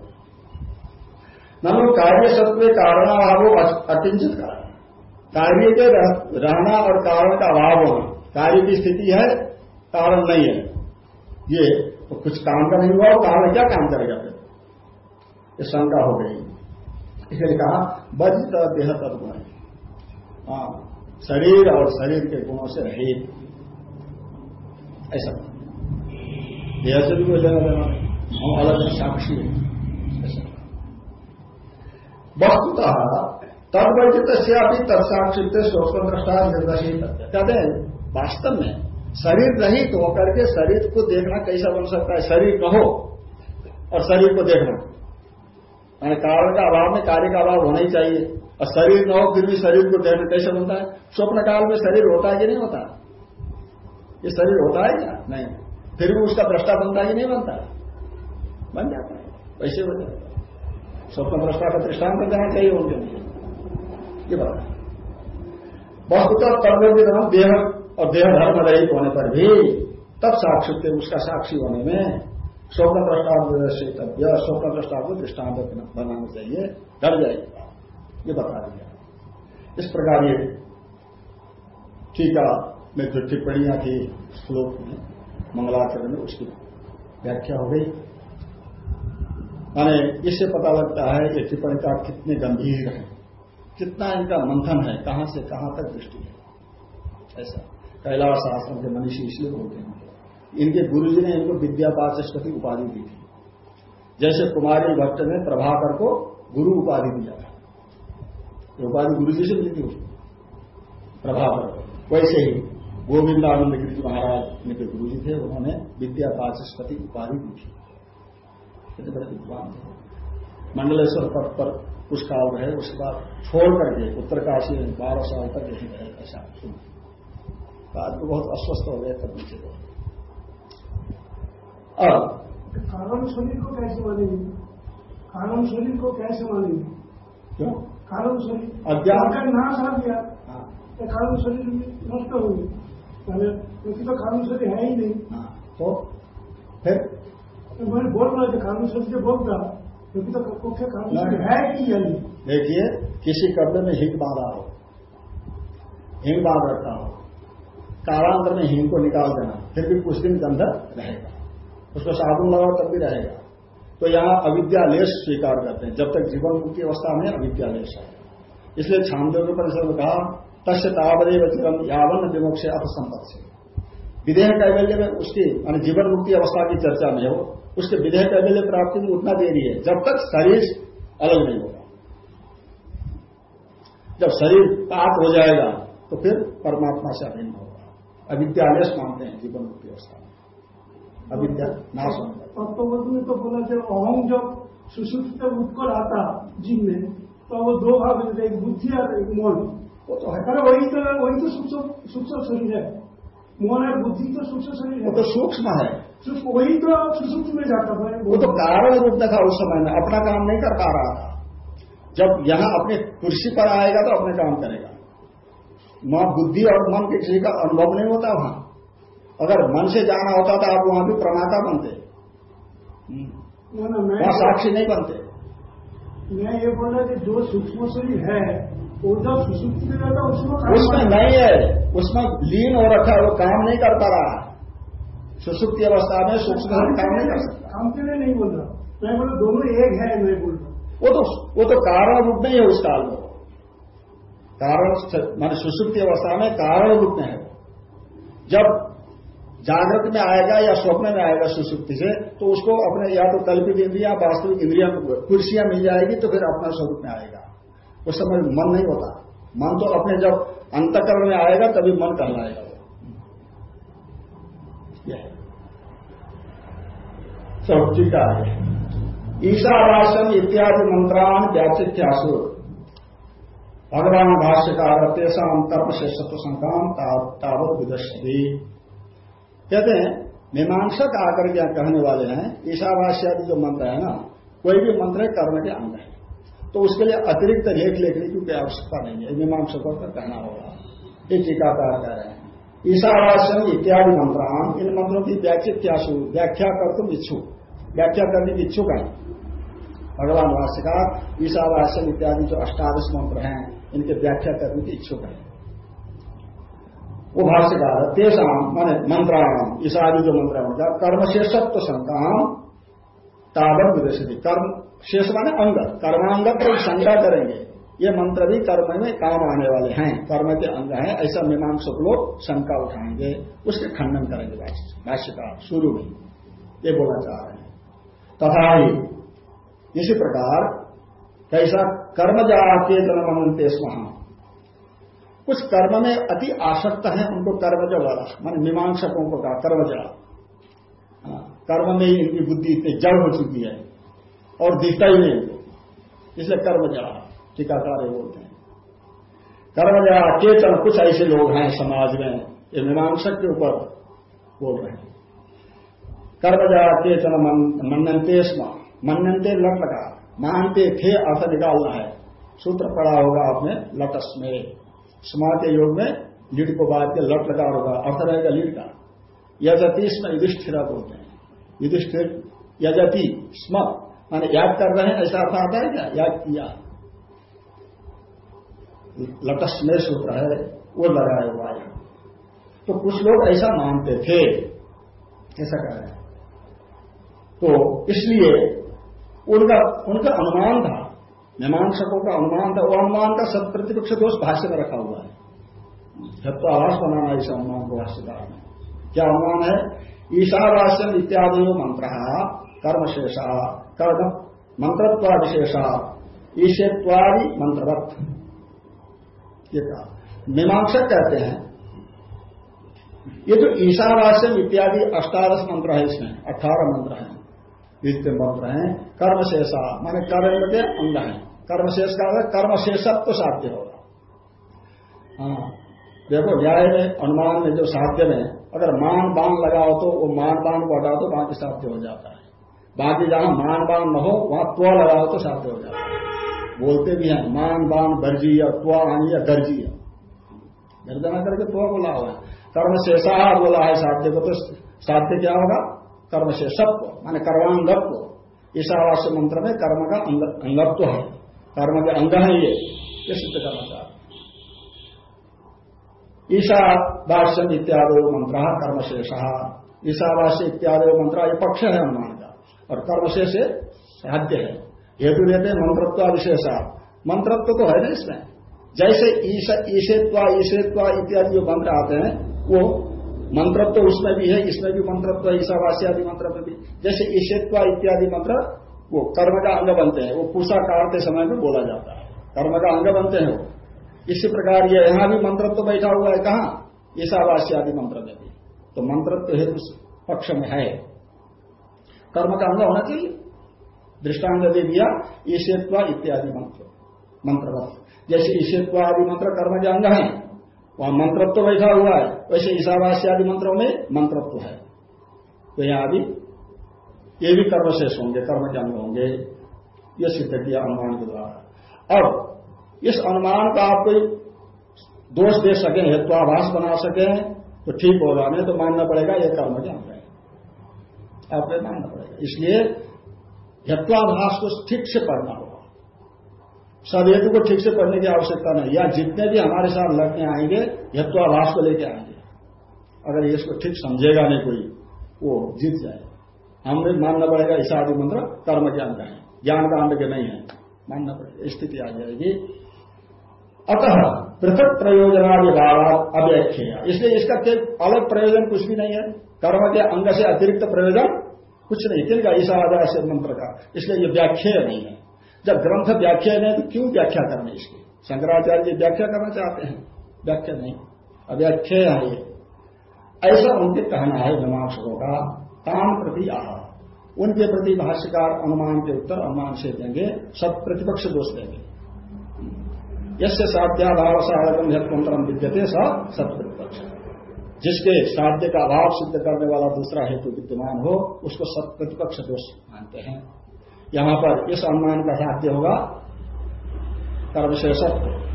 नमो कार्य सत्व कारणाभाव अकिंचित कारण। कार्य के रहना और कारण का अभाव होना कार्य की स्थिति है कारण नहीं है। ये तो कुछ काम का नहीं हुआ और कारण क्या काम करेगा फिर? ये शंका हो गई। इसलिए कहा बजित देह तत्व है। शरीर और शरीर के गुणों से रहित ऐसा। देह से भी कोई लेना देना हम अलग साक्षी है। वस्तुतः तदवर्जित से अभी तत्साक्षित स्वतंत्रता निर्दशीत। कहते हैं, वास्तव में शरीर रहित होकर के शरीर को देखना कैसा बन सकता है? शरीर कहो और शरीर को देखना। मैंने कारण का अभाव में कार्य का अभाव होना ही चाहिए। और शरीर न हो, फिर भी शरीर को देखना कैसे बनता है। स्वप्न काल में शरीर होता है कि नहीं होता? ये शरीर होता है क्या? नहीं। फिर भी उसका भ्रष्टा बनता है कि नहीं बनता? बन जाता है। वैसे बन जाता है। स्वप्न भ्रष्टा का दृष्टांत देना चाहिए उनके लिए ये बात वस्तुतः कर्मव्य धर्म देह और देह धर्म रहित होने पर भी तब साक्षी उसका साक्षी होने में स्वप्न प्रस्ताव स्वप्न प्रस्ताव को दृष्टांत बनाना चाहिए डर जाएगा ये बता दिया। इस प्रकार ये टीका में जो टिप्पणियाँ थी श्लोक में, मंगलाचरण में उसकी व्याख्या हो गई। माने इससे पता लगता है कि टिप्पणी का कितने गंभीर है, कितना इनका मंथन है, कहाँ से कहाँ तक दृष्टि है। ऐसा। कैलाश आश्रम के मनीषी इसलिए बोलते हैं। इनके गुरु जी ने इनको विद्या पाचस्पति उपाधि दी थी। जैसे कुमारी भट्ट ने प्रभाकर को गुरु उपाधि दिया था। उपाधि गुरु जी से मिली थी प्रभाकर वैसे ही गोविंदानंद गिरी महाराज इनके गुरु जी थे, उन्होंने विद्या पाचस्पति उपाधि दी थी। कितने बड़े विद्वान थे। मंडलेश्वर पद पर कुछ काल रहे उसके बाद छोड़ करके उत्तरकाशी बारह साल तक यही रहे, ऐसा। बाद में बहुत अस्वस्थ हो गए, तब नीचे अब कारण शरीर को कैसे मानेंगे? कारण शरीर को कैसे मानेंगे? क्यों? कारण शरीर अज्ञान। का नाश आ गया हाँ। तो कारण शरीर नष्ट हो गई क्योंकि तो कारण शरीर है ही नहीं। हाँ, तो फिर? तो मैंने बोल रहा था कारण शरीर से बोल रहा क्योंकि तो मुख्य कारण है कि यही देखिए किसी कब्र में हिंग बांधा हो हिंग बाँध रखा हो कालांतर में हिंग को निकाल देना फिर भी कुछ दिन के अंदर उसको साबुन लगाओ तब भी रहेगा। तो यहाँ अविद्यालेश स्वीकार करते हैं। जब तक जीवन मुक्ति अवस्था में अविद्यालेश है। इसलिए छांदोग्य परिषद में कहा, तस्य तावदेव चिरम यावन अपसंपत्ति। से विधेयक कैवल्य में उसकी जीवन मुक्ति अवस्था की चर्चा में हो, उसके विधेयक अमूल्य प्राप्ति में उतना देरी है। जब तक शरीर अलग नहीं होगा। जब शरीर पाप हो जाएगा तो फिर परमात्मा से अभिन्न होगा। अविद्यालय मानते हैं जीवन मुक्ति अवस्था अविद्या, नाश। तत्वबोध में तो बोला जब अहम जब जब उत्कर आता जीव में तो वो दो भाग एक बुद्धि और एक मन वो तो है वही तो वही तो सूक्ष्म शरीर है। मन है बुद्धि तो सूक्ष्म शरीर है तो सूक्ष्म है वही तो सुसुप्त में जाता है वो तो कारण रूप में था उस समय में, अपना काम नहीं कर पा रहा था। जब यहाँ अपने कुर्सी पर आएगा तो अपने काम करेगा। वहाँ बुद्धि और मन के किसी का अनुभव नहीं होता वहाँ। अगर मन से जाना होता था आप वहाँ भी प्रमाता बनते। वहाँ साक्षी नहीं बनते। मैं ये बोल रहा कि जो सूक्ष्म शरीर है वो जब सुसुप्त में रहता उसमें उसमें नहीं। है। उसमें लीन हो रखा है वो काम नहीं कर पा रहा। सुसुप्ति अवस्था में सूक्ष्म काम नहीं कर सकता काम के लिए नहीं बोल रहा। मैं बोला दोनों एक है मैं बोल रहा। वो तो वो तो कारण रूप में ही है उस काल में। कारण मान सुसुप्ति अवस्था में कारण रूप में है। जब जागृत में आएगा या स्वप्न में आएगा सुसुप्ति से तो उसको अपने या तो कल्पित इंद्रिया, वास्तविक इंद्रिया, कुर्सियाँ मिल जाएगी तो फिर अपना स्वरूप में आएगा। उस समय मन नहीं होता। मन तो अपने जब अंतकरण में आएगा, तभी मन कहलाएगा सब टीका है। ईशावासन इत्यादि मंत्रान व्याचित्यासु। भगवान भाष्यकार तेसाम तर्प से सत्व संकाम तावत कहते हैं, मीमांसक आकर क्या कहने वाले हैं ईशावास्यादि जो मंत्र है ना, कोई भी मंत्र कर्म के अंग है। तो उसके लिए अतिरिक्त लेख लेखने की कोई आवश्यकता नहीं है, मीमांसकों का कहना होगा ये टीकाकार कह रहे हैं। ईशावास्यम इत्यादि मंत्रान, इन मंत्रों की व्याचित्यासु व्याख्या कर तुम इच्छुक। व्याख्या करने की इच्छुक है। भगवान भाष्यकार ईशावासन इत्यादि जो अष्टादश मंत्र हैं, इनके व्याख्या करने की इच्छुक है। वो भाष्यकार तेषाम मान मंत्राणाम ईशादी जो मंत्र होगा कर्म शेषत्व संकाम तावन विदेशी कर्म, शेष माने अंग। कर्मांगत को शंका करेंगे। ये मंत्र भी कर्म में काम आने वाले हैं, कर्म के अंग हैं, ऐसा मीमांसक लोग शंका उठाएँगे। उसके खंडन करेंगे भाष्यकार, शुरू में। ये बोलना चाह रहे हैं। तथा ही, इसी प्रकार, कैसा कर्म जाते जन्म मनते स्महा कुछ कर्म में अति आसक्त है उनको कर्म वाला मान मीमांसकों को कहा कर्म जड़ा हाँ, कर्म में ही इनकी बुद्धि इतनी जड़ हो चुकी है और दिखता ही नहीं। इसलिए कर्म जड़ा टीकाकार बोलते हैं। कर्म जड़ा चेतन कुछ ऐसे लोग हैं समाज में ये मीमांसक के ऊपर बोल रहे हैं। कर्मजा चन मनते स्म मनते लट लगा मानते थे अर्थ निकालना है। सूत्र पड़ा होगा आपने लटस में स्मा के योग में लीड को बात के लट लगा होगा, अर्थ रहेगा लीड का। यजति इसमें युधिष्ठिरा बोलते हैं। युधिष्ठिर यजति स्म, माने याद कर रहे हैं, ऐसा अर्थ आता है क्या? याद किया। लटस में सूत्र है, वो लगाया हुआ है। तो कुछ लोग ऐसा मानते थे, ऐसा कह रहे हैं। तो इसलिए उनका उनका अनुमान था मीमांसकों का अनुमान था, वो अनुमान का सत प्रतिपक्ष दोष भाष्य में रखा हुआ है। जब तो आवास बनाना इस अनुमान को भाष्यकार में क्या अनुमान है? ईशावास्यम इत्यादि मंत्र, कर्मशेषा, कर्म, मंत्रत्वादिशेषा, ईशेत्वादि मंत्रवत। ये कहा। मीमांसक कहते हैं, ये जो ईशावास्यम इत्यादि अष्टादश मंत्र है इसमें, अठारह मंत्र है मंत्र है, कर्मशेषा, माने कर्म के अंग है। कर्मशेष का अर्थ कर्मशेषत्व तो साध्य होगा। हाँ देखो, न्याय में, अनुमान में जो साध्य में, अगर मान बाण लगाओ तो वो मान बाण को हटाओ तो बाकी साध्य हो जाता है। बाकी जहाँ मान बाण न हो, वहाँ त्व लगाओ तो साध्य हो जाता है। बोलते भी हैं, मान बाण गर्जी या त्वा आनी या गर्जी गर्जना करके त्व बोला हुआ है कर्म शेषा बोला है साध्य को तो साध्य क्या होगा? कर्म से सत्व माने कर्मांगत्व। ईशावास्य मंत्र में कर्म का अंगत्व है। कर्म के अंग है ये ये सिद्ध करना चाहते ईशावास्यम इत्यादि मंत्र कर्मशेष ईशावास्य इत्यादि मंत्र ये पक्ष है अनुमान का और कर्मशेष साध्य है हेतु देते मंत्रत्व विशेषा मंत्रत्व तो है ना इसमें जैसे ईशेत्वा ईशेत्वा इत्यादि जो मंत्र आते हैं वो मंत्रत्व उसमें भी है इसमें भी मंत्रत्व ईशावासी आदि मंत्र भी जैसे ईशेत्वा इत्यादि मंत्र वो कर्म का अंग बनते हैं, वो पूषा काटते समय में बोला जाता है। कर्म का अंग बनते हैं वो। इसी प्रकार ये यहाँ भी मंत्रत्व तो बैठा हुआ है, कहा? ईशावासी आदि मंत्र में भी। तो मंत्रत्व हेतु पक्ष में है। कर्म का अंग होना चाहिए। दृष्टांत दे दिया, ईशेत्वा इत्यादि मंत्र, मंत्रवत। जैसे ईशेत्वा आदि मंत्र कर्म के अंग है, वहाँ मंत्रत्व तो बैठा हुआ है। वैसे ईशावास्य आदि मंत्रों में मंत्रत्व है। तो यहाँ भी ये भी कर्मशेष होंगे, कर्म के अंग होंगे। ये सिद्ध किया अनुमान के द्वारा। अब, इस अनुमान का आप कोई दोष दे सके हेत्वाभाष बना सके तो ठीक होगा। नहीं तो मानना पड़ेगा, ये कर्म के अंग है। आपको मानना पड़ेगा। इसलिए हेत्वाभाष को ठीक से पढ़ना होगा। सब हेतु को ठीक से पढ़ने की आवश्यकता नहीं। या जितने भी हमारे साथ लड़ने आएँगे यत्वाभाष को लेके आएँगे। अगर इसको ठीक समझेगा नहीं कोई, वो जीत जाए हमें मानना पड़ेगा ईसा आदि मंत्र कर्म ज्ञान का है। ज्ञान का अंग के नहीं है। मानना पड़ेगा, स्थिति आ जाएगी। अतः पृथक प्रयोजनादि भाव अव्याख्या इसलिए इसका अलग प्रयोजन कुछ भी नहीं है। कर्म के अंग से अतिरिक्त प्रयोजन कुछ नहीं। किनका ईसा आदि मंत्र का। इसलिए ये व्याख्या नहीं है। जब ग्रंथ व्याख्या नहीं तो क्यों व्याख्या करना इसकी? शंकराचार्य जी व्याख्या करना चाहते हैं। व्याख्या नहीं। अव्याख्या है ये। ऐसा उनके कहना है, मीमांसकों का। काम प्रति आह। उनके प्रति भाष्यकार अनुमान के उत्तर अनुमान से देंगे, सब प्रतिपक्ष दोष देंगे। यसे साध्याभाव साधकम विद्यते, स सत प्रतिपक्ष। जिसके साध्य का अभाव सिद्ध करने वाला दूसरा हेतु विद्यमान हो, उसको सत प्रतिपक्ष दोष मानते हैं। यहाँ पर इस अनुमान का साध्य होगा कर्मशेषत्व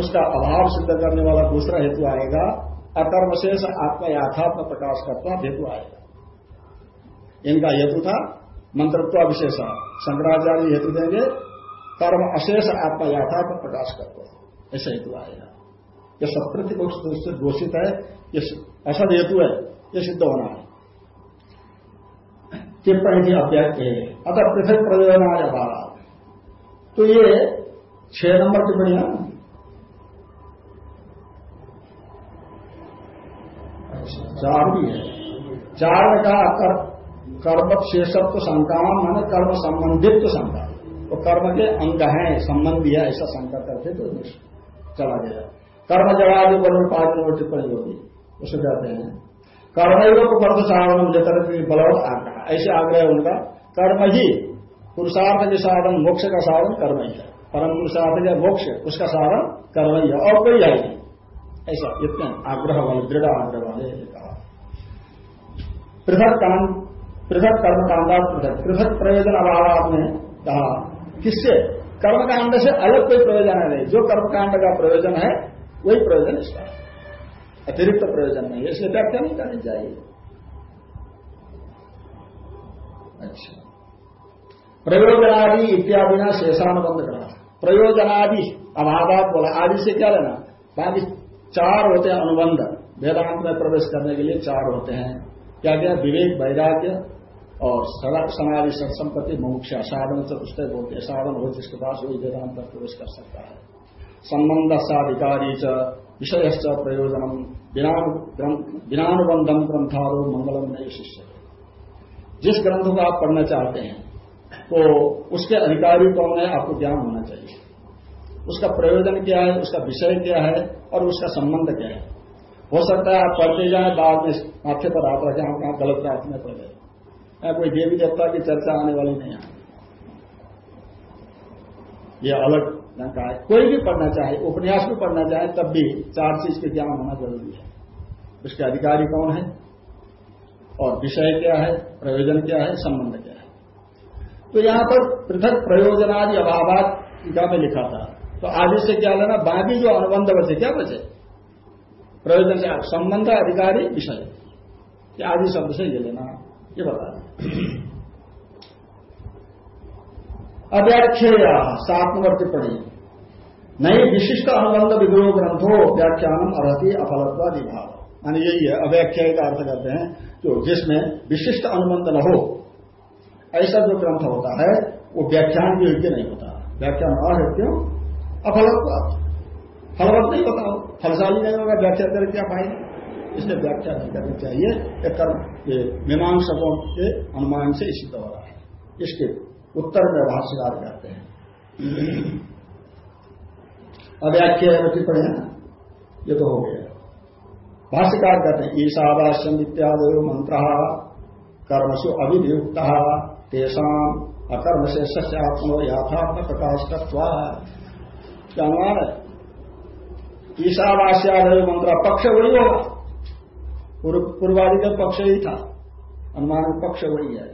उसका अभाव सिद्ध करने वाला दूसरा हेतु आएगा, अकर्मशेष आत्मा याथात्म प्रकाश करता हेतु आएगा। इनका हेतु था मंत्रत्व विशेष शंकराचार्य हेतु देंगे कर्म अशेष आत्मा याथात्म प्रकाश करता ऐसा हेतु आएगा यह सत्प्रतिपक्ष से घोषित है, ये असद हेतु है, ये सिद्ध होना है। टिप्पणी की अव्याख्य है अतः पृथक प्रयोजनाय अभाव तो ये छह नंबर टिप्पणी है चार भी है। चार में कहा कर्म शेषत्व शंका माने कर्म संबंधित तो शंका तो कर्म के अंग है, संबंधी है, ऐसा शंका करते तो चला गया। कर्म जवाब पर पाँच नंबर टिप्पणी होगी उसे कहते हैं। कर्मयोग पर्द साधन जतर बलवत आग्रह। ऐसे आग्रह उनका, कर्म ही पुरुषार्थ के साधन, मोक्ष का साधन, कर्म ही है। परम पुरुषार्थ या मोक्ष, उसका साधन, कर्म ही है। और कोई है नहीं। ऐसा इतने आग्रह वाले, दृढ़ आग्रह वाले कहा। पृथक काम पृथक कर्म कांडा पृथक। पृथक प्रयोजन अभाव आपने कहा। किससे? कर्मकांड से अलग कोई प्रयोजन है नहीं। जो कर्मकांड का प्रयोजन है, वही प्रयोजन इसका अतिरिक्त प्रयोजन नहीं इसलिए व्याख्या नहीं करनी चाहिए। अच्छा। प्रयोजनादि इत्यादि ना शेषानुबंध करना प्रयोजनादि अभाव बोला। आदि से क्या लेना? बाकी चार होते हैं अनुबंध। वेदांत में प्रवेश करने के लिए चार होते हैं। क्या क्या? विवेक, वैराग्य और समाधि सत्संपत्ति मुमुक्षा, साधन चतुष्टय बोलते साधन हो जिसके पास वही वेदांत प्रवेश कर सकता है। संबंध साधिकारी च विषय प्रयोजनम बिनानुबंधम ग्रंथारो मंगलम नहीं शिष्य जिस ग्रंथ को आप पढ़ना चाहते हैं तो उसके अधिकारी कौन है, आपको ज्ञान होना चाहिए। उसका प्रयोजन क्या है, उसका विषय क्या है, और उसका संबंध क्या है? हो सकता है आप पढ़ते जाए, बाद में माथे पर आप रखें आप गलत रात में पढ़ गए। कोई देवी देवता की चर्चा आने वाली नहीं है। ये अलग ढंग है। कोई भी पढ़ना चाहे, उपन्यास भी पढ़ना चाहे, तब भी चार चीज़ के ज्ञान होना ज़रूरी है। उसके अधिकारी कौन है? और विषय क्या है? प्रयोजन क्या है? संबंध क्या है? तो यहाँ पर पृथक प्रयोजनादि अभावात टीका में लिखा था। तो आदि से क्या लेना? बाकी जो अनुबंध बचे, क्या बचे? प्रयोजन से संबंध, अधिकारी, विषय। आदि शब्द से ये लेना। ये बता अव्याख्या सात नंबर टिप्पणी नहीं, विशिष्ट अनुबंध विद्रोह ग्रंथो व्याख्यान अरहती अफलत्वादि भाव मान यही है अव्याख्या का अर्थ करते हैं, जो जिसमें विशिष्ट अनुबंध न हो। ऐसा जो ग्रंथ होता है, वो व्याख्यान के योग्य नहीं होता। व्याख्यान और है क्यों? अफलत्व। फलवत नहीं होता। फलशाली नहीं होगा व्याख्या कर क्या पाएँगे इसलिए व्याख्या नहीं करनी चाहिए। एक कर्म, ये मीमांसकों के अनुमान से सिद्ध हो रहा है। इसके उत्तर में भाष्यकार कहते हैं। अव्याख्या ना? ये तो हो गया। भाष्यकार कहते हैं ईशावास्यम इत्यादि मंत्र, कर्मसु अभिनियुक्त तेषाम अकर्म से सस्य आत्मो याथात्म प्रकाश तत्वा क्या अनुमान है? ईशावास्यादय मंत्र, पक्ष वही होगा। पूर्वादि का पक्ष ही था। अनुमान पक्ष वही है।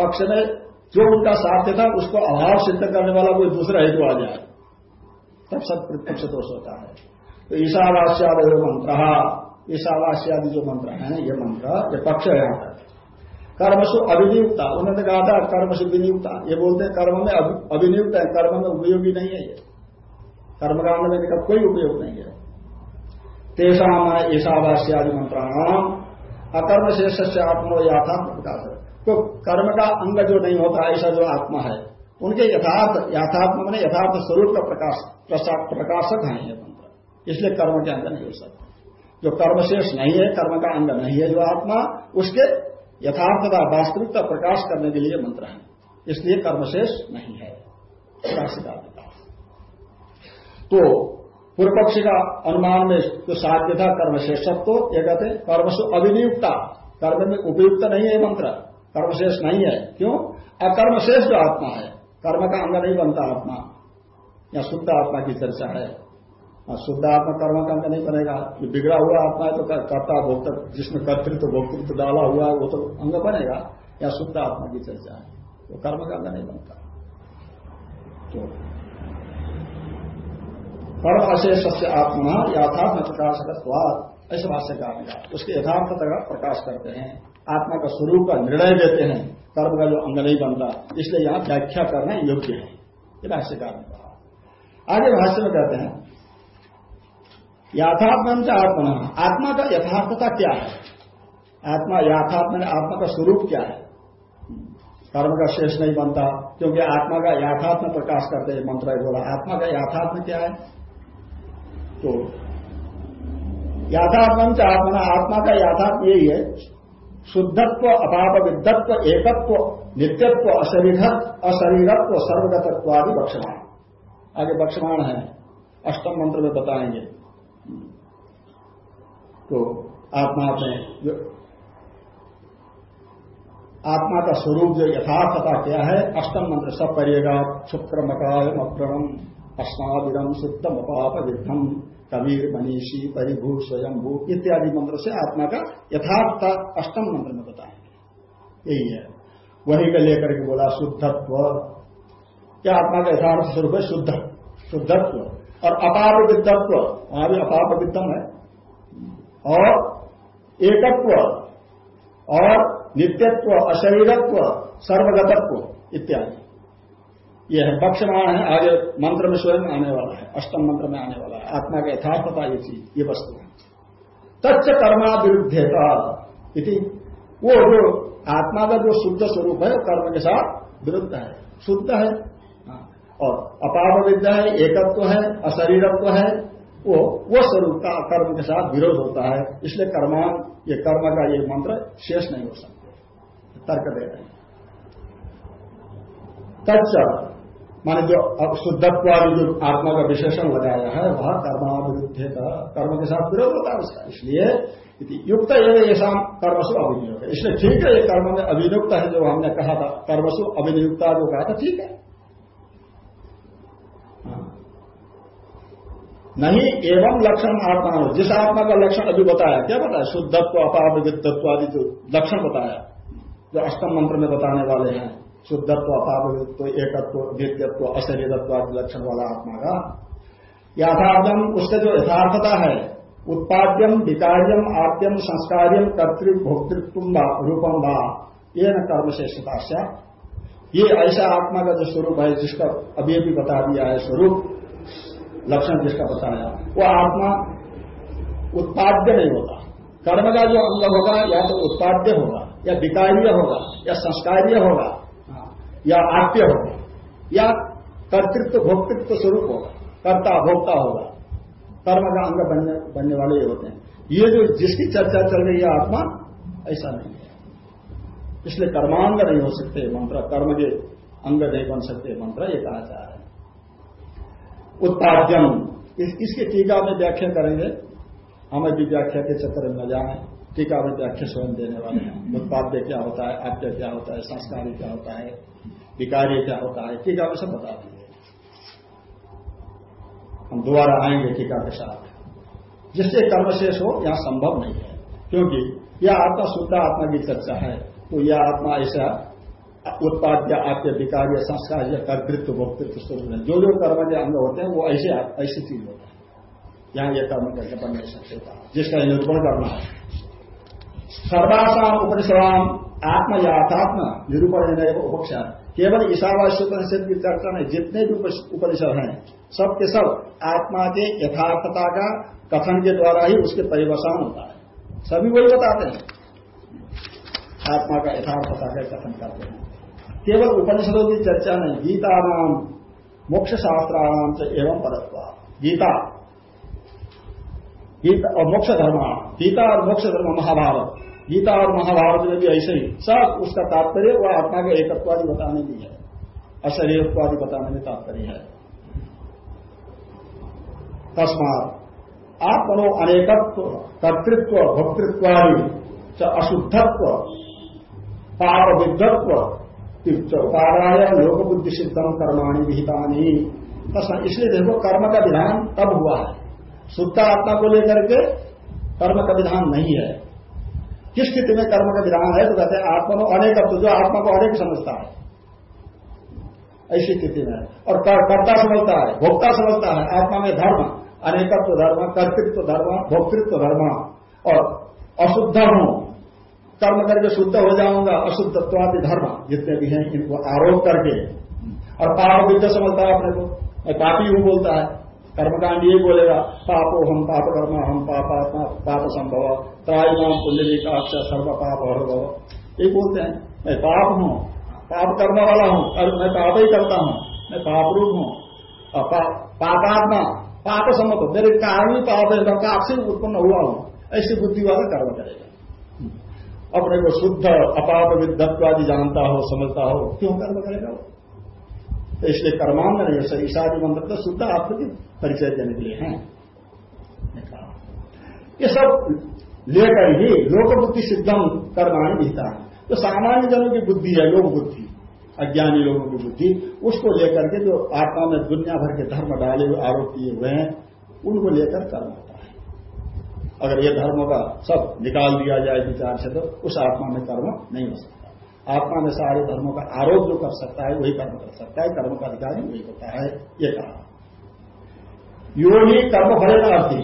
पक्ष में जो उनका साध्य था, उसको अभाव सिद्ध करने वाला कोई दूसरा हेतु आ जाए। तब सब प्रत्यक्ष दोष होता है। तो ईशावास्याद मंत्र ईशावास्यादि जो मंत्र है, ये मंत्र, ये पक्ष है। यहाँ तक कर्मसु अभिनियुक्ता, उन्होंने कहा था कर्मसु विनियुक्ता। ये बोलते हैं कर्म में अभिनियुक्त है, कर्म में उपयोगी नहीं है ये। कर्मकांड में का कोई उपयोग नहीं है। तेषा ईशावास्यादि मंत्राणाम अकर्म शेष से आत्मो याथात्म प्रकाश तो कर्म का अंग जो नहीं होता, ऐसा जो आत्मा है, उनके यथार्थ, यथात्म मैंने यथार्थ स्वरूप का प्रकाश प्रकाशक है ये मंत्र। इसलिए कर्म के अंग नहीं हो सकता। जो कर्मशेष नहीं है, कर्म का अंग नहीं है जो आत्मा, उसके यथार्थता, वास्तविकता प्रकाश करने के लिए मंत्र है। इसलिए कर्मशेष नहीं है। तो पूर्व पक्षी का अनुमान में जो साध्य था कर्मशेषत्व तो ये कहते हैं कर्मशु अभिनियुक्ता कर्म में उपयुक्त नहीं है मंत्र। कर्मशेष नहीं है। क्यों? अकर्मशेष जो आत्मा है। कर्म का अंग नहीं बनता आत्मा। या शुद्ध आत्मा की चर्चा है। शुद्ध आत्मा कर्म का अंग नहीं बनेगा। जो बिगड़ा हुआ आत्मा है तो कर्ता भोक्त जिसमें कर्तृत्व, भोक्तृत्व डाला हुआ है, वो तो अंग बनेगा। या शुद्ध आत्मा की चर्चा है। वो कर्म का अंग नहीं बनता। तो कर्म अशेष से आत्मा यथात्म प्रकाश ऐसे भाष्य कहा उसके यथार्थता का प्रकाश करते हैं। आत्मा का स्वरूप का निर्णय देते हैं। कर्म का जो अंग नहीं बनता, इसलिए यहाँ व्याख्या करना योग्य है। ये भाष्यकार ने कहा आगे भाष्य में कहते हैं याथात्म से आत्मा आत्मा का यथार्थता क्या है? आत्मा याथात्म आत्मा का स्वरूप क्या है? कर्म का शेष नहीं बनता, क्योंकि आत्मा का याथात्म प्रकाश करते हैं, मंत्र बोला। आत्मा का याथात्म क्या है? तो याथात्म से आत्मा आत्मा का याथात्म यही है। शुद्धत्व अभाव विद्धत्व एकत्व, नित्यत्व अशरीर अशरीरत्व सर्वगतत्व आदि बक्षमाण आगे बक्षमाण है। अष्टम मंत्र में बताएँगे। तो आत्मा में आत्मा का स्वरूप जो यथार्थता क्या है, अष्टम मंत्र सब परिएगा शुक्र मकाय अप्रणम अस्मादिदम शुद्धम अपाप विद्धम कबीर मनीषी परिभू स्वयंभू इत्यादि मंत्र से आत्मा का यथार्थ अष्टम मंत्र में बताएँगे। यही है। वही का लेकर के बोला शुद्धत्व। क्या आत्मा का यथार्थ स्वरूप है? शुद्ध। शुद्धत्व। और अपाप विद्वत्व वहाँ भी अपाप विद्यम है। और एकत्व। और नित्यत्व, अशरीरत्व, सर्वगतत्व इत्यादि। यह है बक्षमाण है, आगे मंत्र में स्वयं आने वाला है, अष्टम मंत्र में आने वाला है, आत्मा का यथार्थता ये चीज़, ये वस्तु है। तच्च कर्मा विरुद्धता वो जो आत्मा का जो शुद्ध स्वरूप है, कर्म के साथ विरुद्ध है। शुद्ध है। हाँ। और अपाप विद्या है, एकत्व है, अशरीरत्व है, वो वो स्वरूप का कर्म के साथ विरोध होता है। इसलिए कर्मान ये कर्म का ये मंत्र शेष नहीं हो सकते। तर्क दे रहे हैं। तच्च माने जो शुद्धत्व जो आत्मा का विशेषण लगाया है, वह कर्माविरुद्ध का कर्म के साथ विरोध होता है उसका। इसलिए युक्त एवं ऐसा कर्मसु अभिनियोग है इसलिए ठीक है, ये कर्म में अभिनियुक्त है जो हमने कहा था, कर्मसु अभिनियुक्ता जो कहा था, ठीक है। नहीं, एवं लक्षण आत्मा हो जिस आत्मा का लक्षण अभी बताया, क्या बताया? शुद्धत्व अपाप विद्वत्व आदि जो लक्षण बताया, जो अष्टम मंत्र में बताने वाले हैं। शुद्धत्व अपाप विद्वत्व एकत्व नित्यत्व अशरीरत्व आदि लक्षण वाला आत्मा का। यथार्थम उसका जो यथार्थता है उत्पाद्यम विकार्यम आद्यम संस्कार्यम कर्तृ भोक्तृत्व रूपम वा, ये न कर्म से ये ऐसा आत्मा का जो स्वरूप है, जिसका अभी अभी बता दिया है स्वरूप, लक्षण जिसका बताया, वो आत्मा उत्पाद्य नहीं होगा। कर्म का जो अंग होगा, या तो उत्पाद्य होगा, या विकार्य होगा, या संस्कार्य होगा या आप्य होगा या कर्तृत्व भोक्तृत्व स्वरूप होगा कर्ता भोक्ता होगा कर्म का अंग बनने बनने वाले होते हैं। ये जो जिसकी चर्चा चल रही है आत्मा ऐसा नहीं है। इसलिए कर्मांग नहीं हो सकते मंत्र कर्म के अंग नहीं बन सकते मंत्र ये कहा जा रहा है। उत्पाद्यम इस, इसकी टीका में व्याख्या करेंगे। हमें भी व्याख्या के चक्कर में न जाए। टीका में व्याख्या स्वयं देने वाले हैं। उत्पाद्य क्या होता है आद्य क्या होता है संस्कारी क्या होता है विकार्य क्या होता है टीका में सब बता देंगे हम दोबारा आएँगे टीका के साथ। जिससे कर्मशेष हो, यहाँ संभव नहीं है। क्योंकि यह आत्मा शुद्ध आत्मा की चर्चा है। तो यह आत्मा ऐसा उत्पाद या आपके विकार या संस्कार या कर्तृत्व, भोक्तृत्व स्वरूप है। जो जो कर्म के अंग होते हैं, वो ऐसे, ऐसी चीज़ होता है। यहाँ यह कर्म करके बन नहीं सकते जिसका निरूपण करना है। सर्वासाम उपनिषदाम आत्म याथात्म निरूपण उपक्षा केवल ईशावास्य उपनिषद की चर्चा नहीं जितने भी उपनिषद हैं, सब के सब आत्मा के यथार्थता का कथन के द्वारा ही उसके परिवसान होता है। सभी वही बताते हैं। आत्मा का यथार्थता का कथन करते हैं। केवल उपनिषदों की चर्चा नहीं गीता नाम मोक्ष शास्त्राणाम से एवं परत्वा। गीता। गीता और मोक्ष धर्म गीता और मोक्ष धर्म महाभारत। गीता और महाभारत में भी ऐसे ही सब उसका तात्पर्य वह आत्मा के एकत्वादि बताने की है। अशरीरत्वादि बताने में तात्पर्य है। तस्मात आप बनो अनेकत्व, कर्तृत्व, भक्तृत्वादि अशुद्धत्व पार विद्धत्व उपादाय लोक बुद्धि सिद्धम कर्माणी विहितानी। इसलिए देखो कर्म का विधान तब हुआ है। शुद्ध आत्मा को लेकर के कर्म का विधान नहीं है। किस स्थिति में कर्म का विधान है तो कहते हैं आत्मा को अनेक, अब जो आत्मा को अनेक समझता है। ऐसी स्थिति में और कर्ता समझता है, भोक्ता समझता है, आत्मा में धर्म, अनेकत्व धर्म, कर्तृत्व धर्म, भोक्तृत्व धर्म, और अशुद्ध हूँ, कर्म करके शुद्ध हो जाऊँगा, अशुद्धत्वादि धर्म, जितने भी हैं, इनको आरोप करके। और पाप विद्या समझता है अपने को। पापी हूँ बोलता है। कर्मकांड ये बोलेगा, पापो हम पाप कर्म, हम पापात्मा पाप संभव त्रायमाम पुण्य अक्षर सर्व पाप हर भव ये बोलते हैं, मैं पाप हूँ, पाप करने वाला हूँ, और मैं पाप ही करता हूँ, मैं पाप रूप हूँ। पापात्मा पाप सम्मत मेरे कारण ही पाप है, मैं पाप से उत्पन्न हुआ हूँ, ऐसी बुद्धि वाला कर्म करेगा। अपने को शुद्ध अपाप विद्धत्वादि जानता हो, समझता हो, क्यों कर्म करेगा वो? तो इसलिए कर्मांग है ईशादी मंत्र तो शुद्ध आपको की परिचय देने के लिए है। ये सब लेकर ही लोक बुद्धि सिद्धम कर्माणी विहिता है तो सामान्य जनों की बुद्धि है, लोक बुद्धि, अज्ञानी लोगों की बुद्धि, उसको लेकर के जो आत्मा में दुनिया भर के धर्म डाले हुए आरोप किए हुए हैं, उनको लेकर कर्म होता है। अगर ये धर्म का सब निकाल दिया जाए विचार से तो उस आत्मा में कर्म नहीं हो सकता। आत्मा में सारे धर्मों का आरोप जो कर सकता है, वही कर्म कर सकता है, कर्म का अधिकारी वही होता है, ये कहा। यो ही कर्म फल अर्थी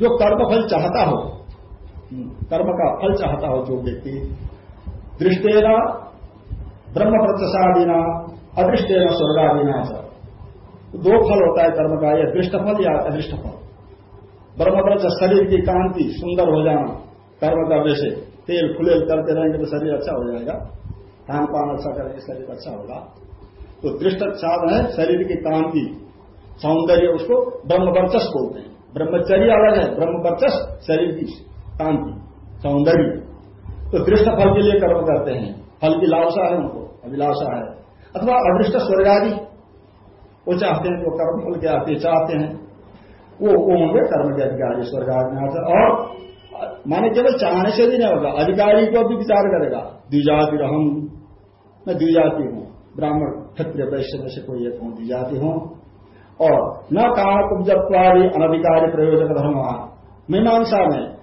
जो कर्म फल चाहता हो कर्म का फल चाहता हो जो व्यक्ति, दृष्टेना ब्रह्म प्रत्यसादीना अदृष्टेना स्वर्गादीना तो दो फल होता है कर्म का, या दृष्ट फल या अदृष्ट फल ब्रह्मव्रत शरीर की कांति, सुंदर हो जाना, कर्म करने से तेल फुलेल करते रहेंगे तो शरीर अच्छा हो जाएगा। खान पान अच्छा करेंगे, शरीर अच्छा होगा। तो दृष्ट साधन है शरीर की कांति सौंदर्य उसको ब्रह्मवर्चस बोलते हैं। ब्रह्मचर्य अलग है ब्रह्मवर्चस शरीर की कांति सौंदर्य। तो दृष्ट फल के लिए कर्म करते हैं। फल की लालसा है उनको, अभिलाषा है। अथवा अदृष्ट स्वर्ग आदि। वो चाहते हैं जो कर्म फल के आते, चाहते हैं। वो होंगे कर्म के अधिकारी, स्वर्ग आदि और माने केवल चाहने से भी नहीं होगा, अधिकारी को भी विचार करेगा, द्विजाति रहम मैं द्विजाति हूँ, ब्राह्मण, क्षत्रिय, वैश्य, में से कोई एक हूँ, द्विजाति हूँ। और न कारण कुब्जत्वादी अनधिकारी प्रयोजक धर्म। मीमांसा में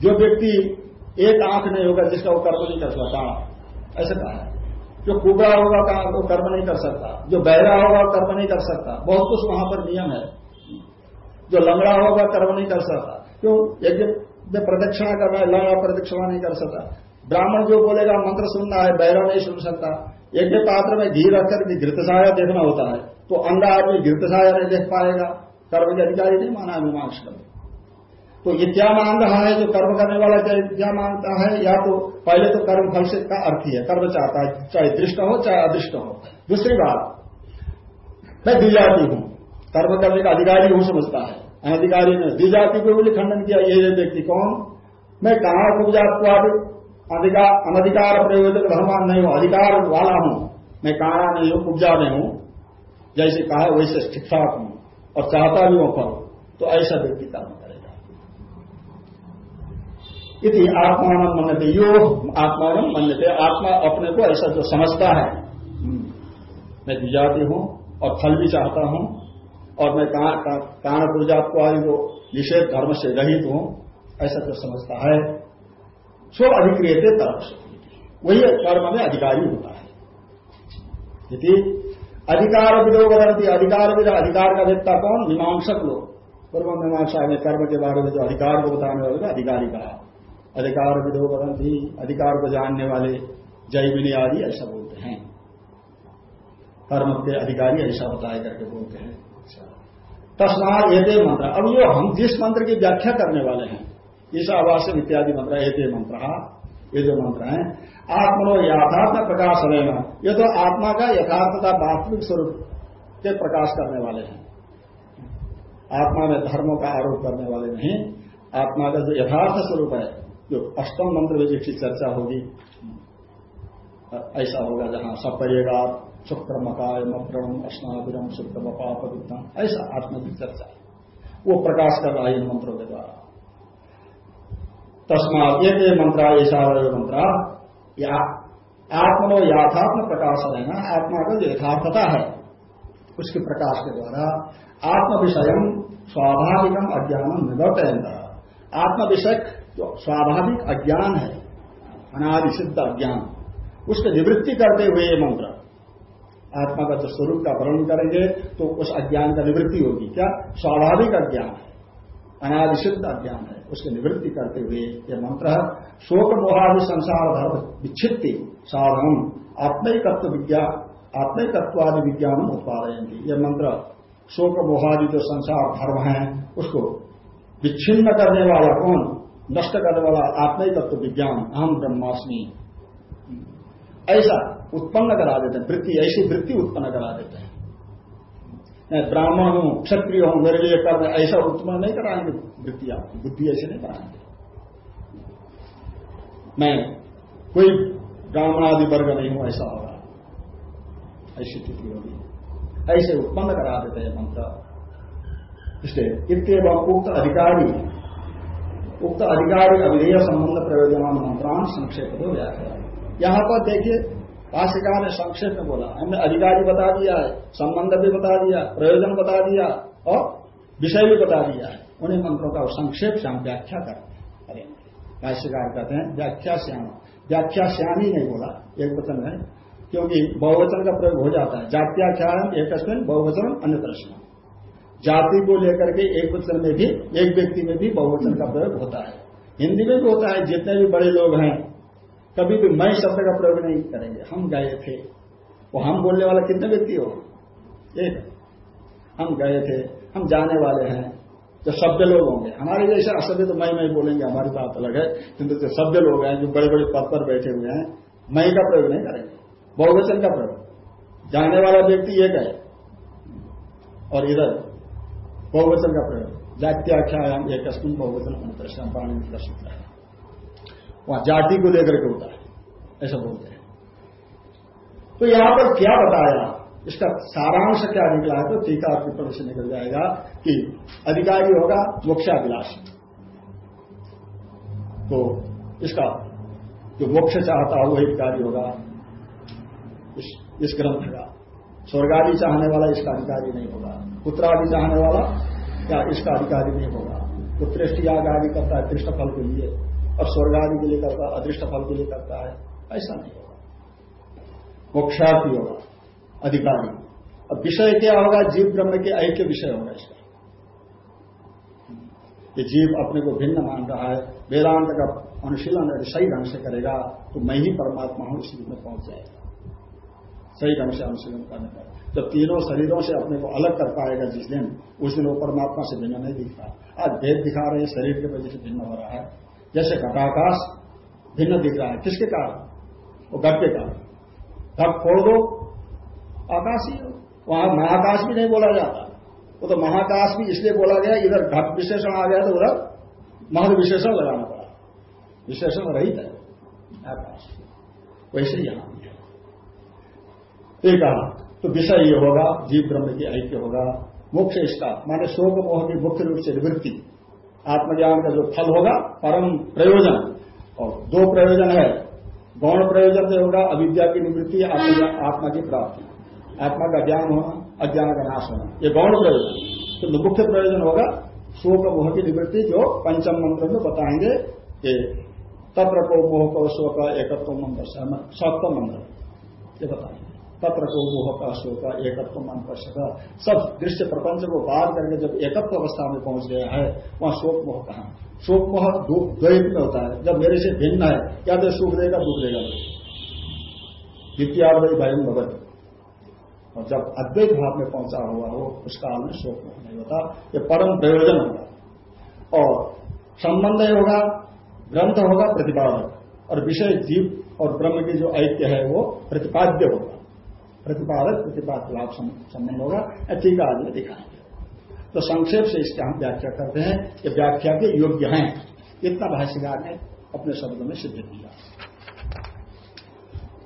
जो व्यक्ति एक आँख नहीं होगा, जिसका वो कर्म नहीं कर सकता। ऐसा कहा है। जो कुबड़ा होगा, कहा वो कर्म नहीं कर सकता। जो बहरा होगा कर्म नहीं कर सकता। बहुत कुछ वहाँ पर नियम है। जो लंगड़ा होगा, कर्म नहीं कर सकता। क्यों? यज्ञ में प्रदक्षिणा करना है लड़ा प्रदक्षिणा नहीं कर सकता। ब्राह्मण जो बोलेगा, मंत्र सुनना है बैरा नहीं सुन सकता। एक पात्र में घी रखकर भी घृतसाया देखना होता है। तो अंधा आदमी घृतसाया नहीं देख पाएगा। कर्म के अधिकारी नहीं माना मीमांस कर तो ये क्या मान रहा है, जो कर्म करने वाला क्या मानता है, या तो पहले तो कर्म फल से का अर्थ ही है, कर्म चाहता है, चाहे दृष्ट हो, चाहे अदृष्ट हो। दूसरी बात, मैं द्विजाति हूँ। कर्म करने का अधिकारी हूँ, समझता है। अनधिकारी ने द्विजाति को भी खंडन किया, ये व्यक्ति कौन? मैं कहा उपजातवाद अनधिकार प्रयोजक धर्मान नहीं हूँ, अधिकार वाला हूँ। मैं कहा नहीं हूँ उपजा में हूँ। जैसे कहा वैसे ठाक हूँ। और चाहता भी हूँ फल तो ऐसा व्यक्ति कर्म करेगा। यदि आत्मान मन्यते। यो आत्मान मन्यते। आत्मा अपने को ऐसा जो समझता है। मैं द्विजाति हूँ और फल भी चाहता हूँ। और मैं कारण पूजात्व आदि को निषेध धर्म से रहित हूँ। ऐसा जो समझता है। स्व अधिक्रिय तरफ़ से वही कर्म में अधिकारी होता है। यदि अधिकार विदो बदलती अधिकार विद अधिकार का व्यक्ता कौन? मीमांसक लोग। पूर्व मीमांसा में कर्म के बारे में जो अधिकार को बताने वाले, अधिकारी कहा। अधिकार विदो बदलती अधिकार को जानने वाले जैविनी आदि ऐसा बोलते हैं। कर्म के अधिकारी ऐसा बताया करके बोलते हैं। तस्मात एते मंत्र। अब ये हम जिस मंत्र की व्याख्या करने वाले हैं ईशावासन इत्यादि मंत्र एते मंत्र, ये जो मंत्र है, आत्मनो यथार्थ प्रकाश रहेगा ये तो आत्मा का यथार्थता वास्तविक स्वरूप के प्रकाश करने वाले हैं। आत्मा में धर्मों का आरोप करने वाले नहीं। आत्मा का जो यथार्थ स्वरूप है, जो अष्टम मंत्र में जिसकी चर्चा होगी, ऐसा होगा जहाँ सब पड़ेगा शुक्रमकाय मप्रम अस्नाविरम शुक्रम पापवित्तम ऐसा आत्मा की चर्चा वो प्रकाश कर रहा है इन मंत्रों के द्वारा। तस्मात ये मंत्रा ऐसा मंत्र, या आत्मनो यथात्म प्रकाश रहना आत्मा का जो यथार्थता है, उसके प्रकाश के द्वारा आत्म विषय स्वाभाविकम अज्ञान निवर्तन आत्म विषय जो स्वाभाविक अज्ञान है अनादि सिद्ध अज्ञान, उसकी निवृत्ति करते हुए ये मंत्र। आत्मा का जो स्वरूप का वर्णन करेंगे तो उस अज्ञान का निवृत्ति होगी। क्या? स्वाभाविक अज्ञान है। अनादिशुद्ध अज्ञान है। उसकी निवृत्ति करते हुए यह मंत्र शोक मोहादि संसार धर्म विच्छित्ति साधन आत्मिकत्व विज्ञान आत्मिकत्वादि विज्ञान उत्पादयेंगे यह मंत्र, शोक मोहादि जो संसार धर्म है, उसको विच्छिन्न करने वाला कौन? नष्ट करने वाला आत्मिकत्व विज्ञान। अहम ब्रह्मास्मि। ऐसा उत्पन्न करा देते हैं, वृत्ति, ऐसी वृत्ति उत्पन्न करा देते हैं। मैं ब्राह्मण हूँ, क्षत्रिय हूँ, मेरे लिए कर्म ऐसा उत्पन्न नहीं कराएँगे वृत्ति आप, बुद्धि ऐसे नहीं कराएँगे। मैं कोई ब्राह्मण आदि वर्ग नहीं हूँ, ऐसा होगा। ऐसी स्थिति होगी। ऐसे उत्पन्न करा देते हैं मंत्र। इसलिए इतने उक्त अधिकारी उक्त अधिकारी अभिधेय संबंध प्रयोजन मंत्रान संक्षेप हो व्याख्या। यहाँ पर देखिए, भाष्यकार ने संक्षेप में बोला, हमने अधिकारी बता दिया है, संबंध भी बता दिया, प्रयोजन बता दिया, और विषय भी बता दिया है। उन्हीं मंत्रों का संक्षेप से हम व्याख्या करेंगे भाष्यकार कहते हैं, व्याख्या श्याम। व्याख्या श्याम ही नहीं बोला, एक वचन है, क्योंकि बहुवचन का प्रयोग हो जाता है। जात्याख्यान एक बहुवचन अन्य प्रश्न जाति को लेकर के एक वचन में भी, एक व्यक्ति में भी बहुवचन का प्रयोग होता है। हिंदी में भी होता है, जितने भी बड़े लोग हैं कभी भी मैं शब्द का प्रयोग नहीं करेंगे। हम गए थे। वो हम बोलने वाला कितने व्यक्ति हो? एक। हम गए थे। हम जाने वाले हैं। जो सभ्य लोग होंगे। हमारे जैसे असभ्य तो मैं मैं बोलेंगे, हमारी बात अलग है। किंतु जो सभ्य लोग हैं, जो बड़े बड़े पद पर बैठे हुए हैं मैं का प्रयोग नहीं करेंगे। बहुवचन का प्रयोग। जाने वाला व्यक्ति एक है। और इधर, बहुवचन का प्रयोग। जात्याख्यायाम एक बहुवचन अंतर पाणी प्रसिद्ध है वहाँ जाति को लेकर के होता है। ऐसा बोलते हैं। तो यहाँ पर क्या बताया? इसका सारांश क्या निकला है? तो टीका टिप्पणी से निकल जाएगा कि अधिकारी होगा मोक्षाभिलाष। तो इसका जो मोक्ष चाहता हो वही अधिकारी होगा। इस, इस ग्रंथ का। स्वर्गादि चाहने वाला इसका अधिकारी नहीं होगा। पुत्रादि चाहने वाला क्या इसका अधिकारी नहीं होगा। पुत्रेष्ट याग आदि करता है दृष्ट फल के लिए। और स्वर्ग आदि के लिए करता है, अदृष्ट फल के लिए करता है, ऐसा नहीं होगा। मोक्षार्थी होगा, अधिकारी। अब विषय क्या होगा? जीव ब्रह्म के ऐक्य विषय होगा इसका। ये जीव अपने को भिन्न मान रहा है, वेदांत का अनुशीलन यदि सही ढंग से करेगा तो मैं ही परमात्मा हूँ, इस में पहुँच जाएगा। सही ढंग से अनुशीलन करने पर जब तीनों शरीरों से अपने को अलग कर पाएगा जिस दिन, उस दिन वो परमात्मा से भिन्न नहीं दिखता। आज भेद दिखा रहे हैं, शरीर के वजह से भिन्न हो रहा है। जैसे घटाकाश भिन्न दिख रहा है। किसके कारण? वो घट के कारण। घट खोल दो, आकाश। ही हो वहाँ महाकाश भी नहीं बोला जाता। वो तो महाकाश भी इसलिए बोला गया, इधर घट विशेषण आ गया तो उधर महद विशेषण लगाना पड़ा। विशेषण रहित है, आकाश। वैसे यहाँ एक कहा तो विषय ये होगा, जीव ब्रह्म की ऐक्य होगा। मोक्ष इसका। माने शोक मोह की मुख्य रूप से निवृत्ति। आत्मज्ञान का जो फल होगा, परम प्रयोजन। और दो प्रयोजन है। गौण प्रयोजन से होगा, अविद्या की निवृत्ति आत्मा की प्राप्ति। आत्मा का ज्ञान होना, अज्ञान का नाश होना। ये गौण प्रयोजन। तो मुख्य प्रयोजन होगा, शोक, मोह की निवृत्ति, जो पंचम मंत्र में बताएँगे, ये तत्र को मोह को शोक, एकत्व मंत्र सप्तम मंत्र। ये बताएँगे। तत्र को मोह का शोक एकत्व मन पश्य सब दृश्य प्रपंच को पार करके जब एकत्व अवस्था में पहुँच गया है, वहाँ शोक मोह कहा? शोक मोह दुख, द्वैत में होता है। जब मेरे से भिन्न है या तो सुख देगा, दुख देगा? द्वितीयावधि भयम भगत और जब अद्वैत भाव में पहुँचा हुआ हो, उस काल में शोक मोह नहीं होता। ये परम प्रयोजन होगा। और संबंध होगा, ग्रंथ होगा, प्रतिपादक। और विषय जीव और ब्रह्म की जो ऐक्य है, वो प्रतिपाद्य होगा। प्रतिपादक प्रतिपाद लाभ संबंध होगा। है आदि दिखाएँगे तो संक्षेप से इसके हम व्याख्या करते हैं। कि व्याख्या के योग्य हैं। इतना भाष्यकार ने अपने शब्द में सिद्ध किया।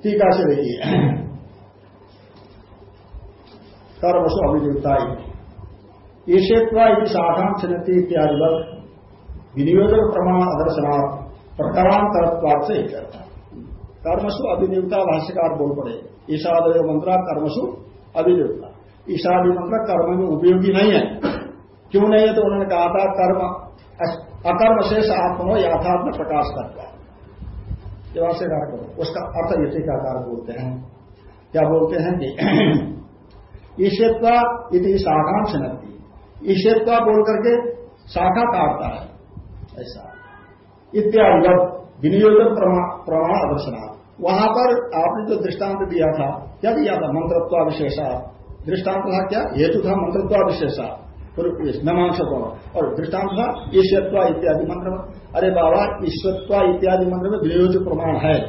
टीका से देखिए कर्मसु अभियुक्ता ईशेत्वा यदि शाखा छिन्नति इत्यादि विनियोजक प्रमाण अदर्शनाथ प्रकारांतरत्वाद से ही करता कर्मसु अभिनियुक्ता भाष्यकार बोल पड़े। ईशादय मंत्र कर्मसु अभियुक्ता ईशादी मंत्र कर्म में उपयोगी नहीं है। क्यों नहीं है? तो उन्होंने कहा था, कर्म अकर्म शेष आत्मा यथात्म प्रकाश करता भाष्यकार करो उसका अर्थ ये टीकाकार बोलते हैं। क्या बोलते हैं कि ईशेत्वा यदि शाखा छिनती ईशेत्वा बोल करके शाखा काटता है। ऐसा। इत्यादि। विनियोजन प्रमाण अदर्शनाथ वहाँ पर आपने जो दृष्टांत दिया था, क्या दिया था? मंत्रत्वा विशेषा दृष्टांत था क्या? हेतु था मंत्रत्वा विशेषा मीमांस को और दृष्टांत था ईश्वत्वा इत्यादि मंत्र। अरे बाबा, ईश्वत्वा इत्यादि मंत्र में विनियोज प्रमाण है।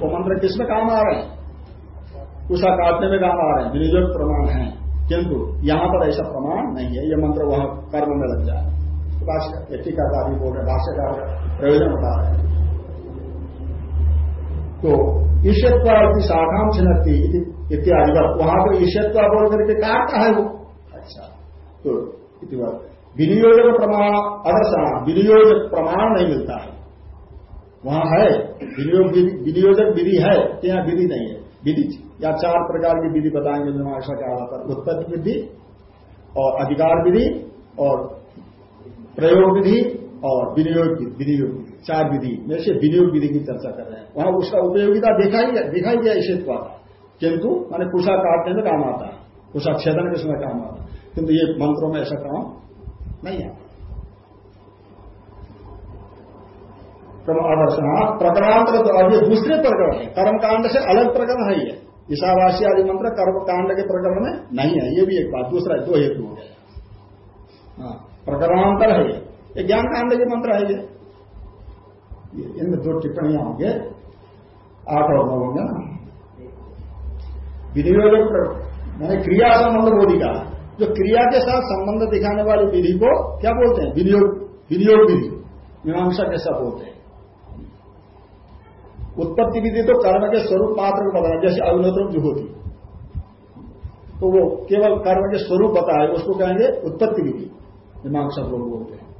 वो मंत्र किसमें काम आ रहे हैं? उषा काटने में काम आ रहे हैं। विनियोजक प्रमाण है। किंतु यहाँ पर ऐसा प्रमाण नहीं है। यह मंत्र वहाँ कर्म में लग जाए। टीकाकारी बोल रहे भाष्यकार प्रयोजन बता रहे हैं। तो ईश्वत्वा की शाखा छिनती इत्यादि वहाँ पर ईश्वत्वा बोल करके काटता है वो? अच्छा। तो विनियोजक प्रमाण, अदर्शना, विनियोजक प्रमाण नहीं मिलता है। वहाँ है विनियोजक विधि है यहाँ विधि नहीं है। विधि या चार प्रकार की विधि बताएँगे मीमांसा के आधार पर। उत्पत्ति विधि और अधिकार विधि और प्रयोग विधि और विनियोग विनियोग चार विधि में से विनियोग विधि की चर्चा कर रहे हैं। वहाँ उसका उपयोगिता दिखाई दिखाई दिया इसे किंतु मैंने कुशा काटने में काम आता है। कुशा छेदन के समय काम आता है। किंतु ये मंत्रों में ऐसा काम नहीं आता आदर्शना प्रकरणांतर तो अब ये दूसरे प्रकरण है। कर्मकांड से अलग प्रकरण है ये। ईशावासी आदि मंत्र कर्मकांड के प्रकरण में नहीं है। ये भी एक बात दूसरा दो हेतु हो गया। हाँ, प्रकरणांतर है ये। ज्ञान कांड के मंत्र है ये। इनमें दो टिप्पणियाँ होंगे आठ और नौ होंगे ना विनियोजक मैंने क्रिया संबंध बोली का जो क्रिया के साथ संबंध दिखाने वाली विधि को क्या बोलते हैं विनियोग विनियोग विधि मीमांसा कैसा बोलते हैं उत्पत्ति विधि तो कर्म के स्वरूप मात्र को बताया जैसे अग्नोत्र जो होती तो वो केवल कर्म के स्वरूप बताए उसको कहेंगे उत्पत्ति विधि मीमांसा लोग बोलते हैं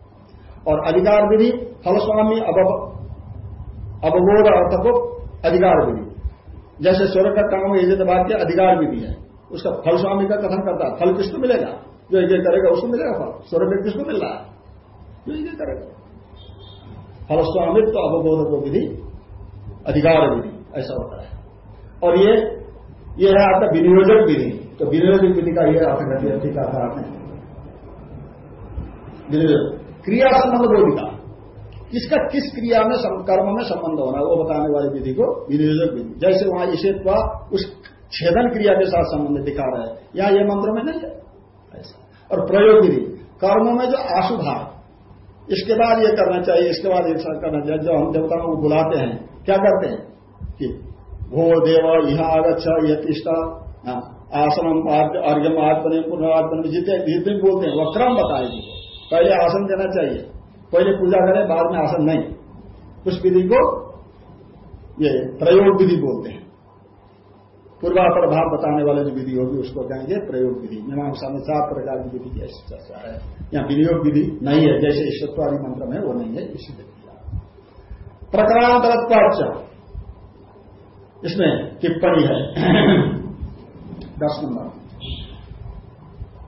और अधिकार विधि फलस्वामी अवबोध अर्थ को अधिकार विधि जैसे स्वर्ग का काम यजत वाक्य अधिकार विधि है। उसका फल स्वामी का कथन करता है, फल किसको मिलेगा? जो यज्ञ करेगा, उसको मिलेगा फल। स्वर स्वर्ग किसको मिल रहा है? जो यज्ञ करेगा। फल स्वामित्व तो अवबोध को विधि अधिकार विधि ऐसा होता है। और ये ये है आपका विनियोजक विधि तो विनियोजक विधि का ये अर्थ कर दिया ठीक है आपने क्रिया संबंध बोधिका किसका किस क्रिया में कर्म में संबंध होना है वो बताने वाली विधि को विनियोजक विधि। जैसे वहाँ इसे उस छेदन क्रिया के साथ संबंध दिखा रहा है। या ये मंत्र में नहीं है। ऐसा। और प्रयोग विधि कर्म में जो आशुभाव इसके बाद ये करना चाहिए इसके बाद ये करना चाहिए। जब हम देवताओं को बुलाते हैं क्या करते हैं? कि भो देव यह आगच्छ यह तिष्ठा हाँ, आसनम अर्घ्यम आत्मने पुनर्वात्मन जितने जितने बोलते हैं वक्रम क्रम बताएगी। पहले आसन देना चाहिए। पहले पूजा करें, बाद में आसन नहीं। उस विधि को ये प्रयोग विधि बोलते हैं। पूर्वापर भाव बताने वाले जो विधि होगी, उसको कहेंगे प्रयोग विधि। मीमांसा में सात प्रकार की विधि की ऐसी चर्चा है। यहाँ विनियोग विधि नहीं है, जैसे ईश्वरवादी मंत्र में वो नहीं है, इसी विधि प्रकरणांतरत्वाच इसमें टिप्पणी है। दस नंबर।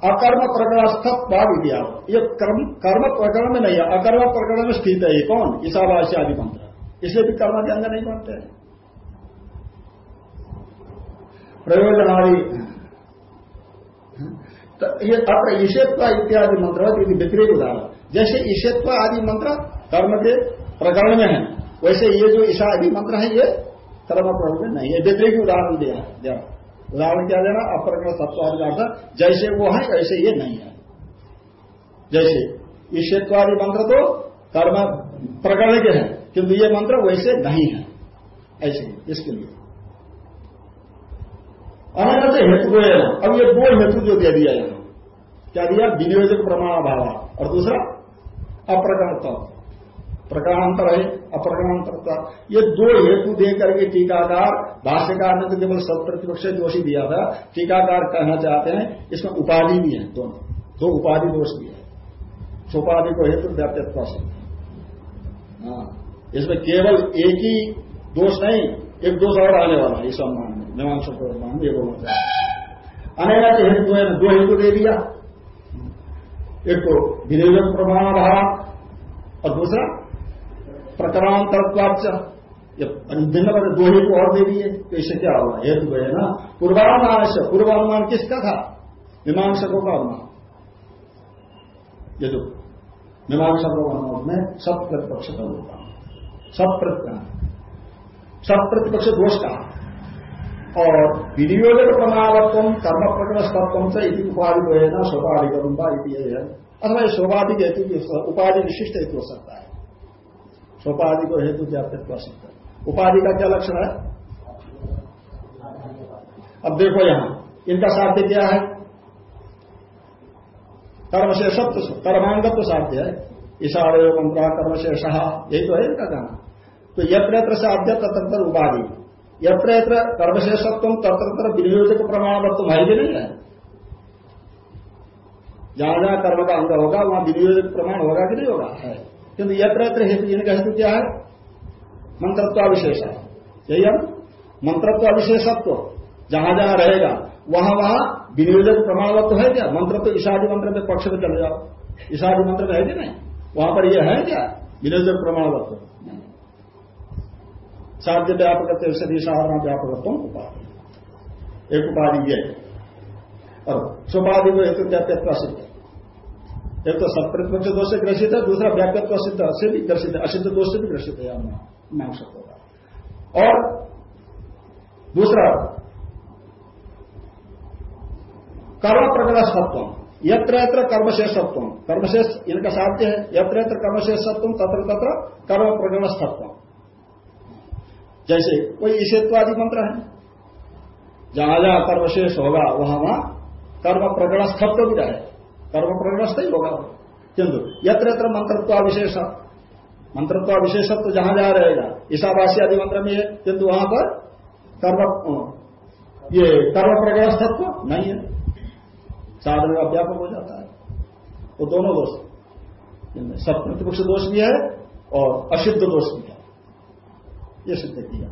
अकर्म प्रकरणस्थ विद्या ये कर्म कर्म प्रकरण में नहीं है अकर्म प्रकरण में स्थित है ये कौन? ईशावासी आदि मंत्र। इसलिए भी कर्म के अंदर नहीं बनते प्रयोजन आदि तो ये अत्र ईशत्व इत्यादि मंत्र विपरीत उदाहरण। जैसे ईशत्व आदि मंत्र, कर्म के प्रकरण में है। वैसे ये जो ईशा आदि मंत्र है, ये कर्म प्रकरण में नहीं है। विपरीत उदाहरण दिया उदाहरण क्या देना अप्रकरण सत्वादि का अर्थ जैसे वो है, ऐसे ये नहीं है। जैसे ईश्वरवादी मंत्र तो कर्म प्रकरण के हैं, किंतु ये मंत्र वैसे नहीं है। ऐसे, इसके लिए। अनंत हेतु अब ये दो हेतु जो दे दिया यहाँ। क्या दिया? विनियोजक प्रमाण भाव और दूसरा अप्रकरण प्रकरणांतर है, अप्रकरणांतर ये दो हेतु दे करके टीकाकार, भाष्यकार ने तो केवल सत्प्रतिपक्ष दोषी दिया था। टीकाकार कहना चाहते हैं, इसमें उपाधि भी है दोनों। दो उपाधि दोष भी है। सोपाधि को हेतु व्याप्यत्व हाँ। इसमें केवल एक ही दोष नहीं, एक दोष और आने वाला है, इस सम्मान में। मीमांसा मान ये बोलना चाहिए अनेका हेतु है, दो हेतु दे दिया। एक तो विनियोजन प्रमाण रहा, और दूसरा प्रकरणांतरत्वाच भिन्न पर दो ही को और दे दिए। तो इससे क्या होगा? हेतु है ना? पूर्वानुमान पूर्वानुमान किसका था? मीमांसकों का अनुमान ये जो मीमांसकों का अनुमान में सब प्रतिपक्ष का होगा सब सब प्रतिपक्ष दोष का। और विनियोजक प्रमाणत्व कर्म प्रकरण तत्व से उपाधि को है ना स्वपाधि करूँगा है अथवा स्वाभाविक हेतु उपाधि विशिष्ट हेतु हो सकता है। सोपाधि को हेतु व्याप्त कर सकता उपाधि का क्या लक्षण है? अब देखो यहाँ, इनका साध्य क्या है? कर्मशेषत्व कर्मांगत्व साध्य है। ईशावय मंत्रा कर्मशेष यही तो है इनका कहना तो यत्र साध्य तत्र उपाधि। यत्र कर्मशेषत्व तत्र विनियोजक प्रमाणवत्व है भी नहीं है? जहाँ जहाँ कर्म का अंग होगा, वहाँ विनियोजक प्रमाण होगा कि नहीं होगा? है। किंतु यत्र यत्र हेतु इनका हेतु क्या है? मंत्रत्वाविशेष यही हम मंत्रत्वाविशेषत्व। जहाँ जहाँ रहेगा, वहाँ वहाँ विनियोजक प्रमाणवत्व है क्या? मंत्र तो ईशादी मंत्र में पक्ष में चले जाओ। ईशादी मंत्र में है कि नहीं? वहाँ पर यह है क्या? विनियोजक प्रमाणवत्व। साध्य व्यापक सदी साधारण व्यापकत्व उपाधि एक उपाधि यह और स्वपाधि को हेतु व्याप्यत्व सिद्ध। एक तो सत्प्रतिपक्ष दोष से ग्रसित है, दूसरा व्याप्यत्व सिद्ध से भी ग्रसित है असिद्ध दोष से भी ग्रसित है मांग होगा और दूसरा कर्म प्रकट सत्व यत्र यत्र कर्मशेषत्व, कर्मशेष इनका साध्य है, यत्र यत्र कर्मशेषत्व, तत्र तत्र कर्म सत्व जैसे कोई ईशेत्वादि मंत्र है, जहाँ जहाँ कर्मशेष होगा, वहाँ वहाँ कर्म प्रकरण स्थत्व भी रहे। कर्म प्रकरणस्थ ही होगा किंतु यत्र यत्र मंत्रत्व विशेष मंत्रत्व विशेषत्व जहाँ जहाँ रहेगा ईशावासी आदि मंत्र में है किंतु वहाँ पर कर्म ये कर्म प्रकरणस्थत्व नहीं है। साधन का व्यापक हो जाता है। वो दोनों दोष सब प्रतिपक्ष दोष भी है और असिद्ध दोष भी है। ये सिद्ध किया।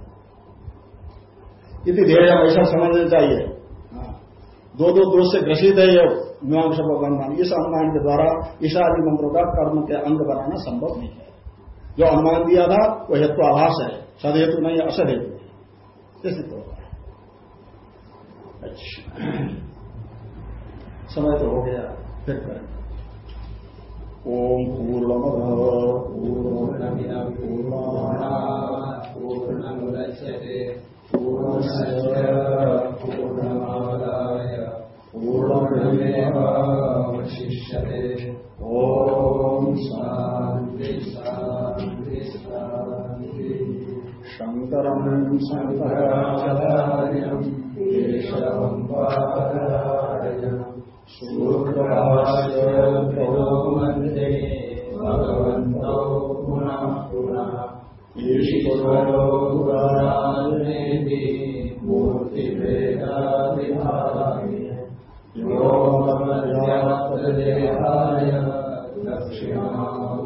यदि ध्येय ऐसा समझना चाहिए। हाँ। दो दो दोष से ग्रसित है ये। मीमांसा का अनुमान इस अनुमान के द्वारा ईशादी मंत्रों का कर्म के अंग बनाना संभव नहीं है। जो अनुमान दिया था वो हेतु आभास है। सदहेतु नहीं असद हेतु सिद्ध होता है। अच्छा। समय तो हो गया। फिर करें। ओम पूर्णमद पूर्णमुदच्यते। पूर्णस्य पूर्णमादाय पूर्णमेवावशिष्यते ॐ शान्ति शान्ति शान्ति। शङ्करम् शङ्कराचार्यम् केशवम् पादरायम् मध्ये भगवन्तौ पुनः दक्षिणामूर्तये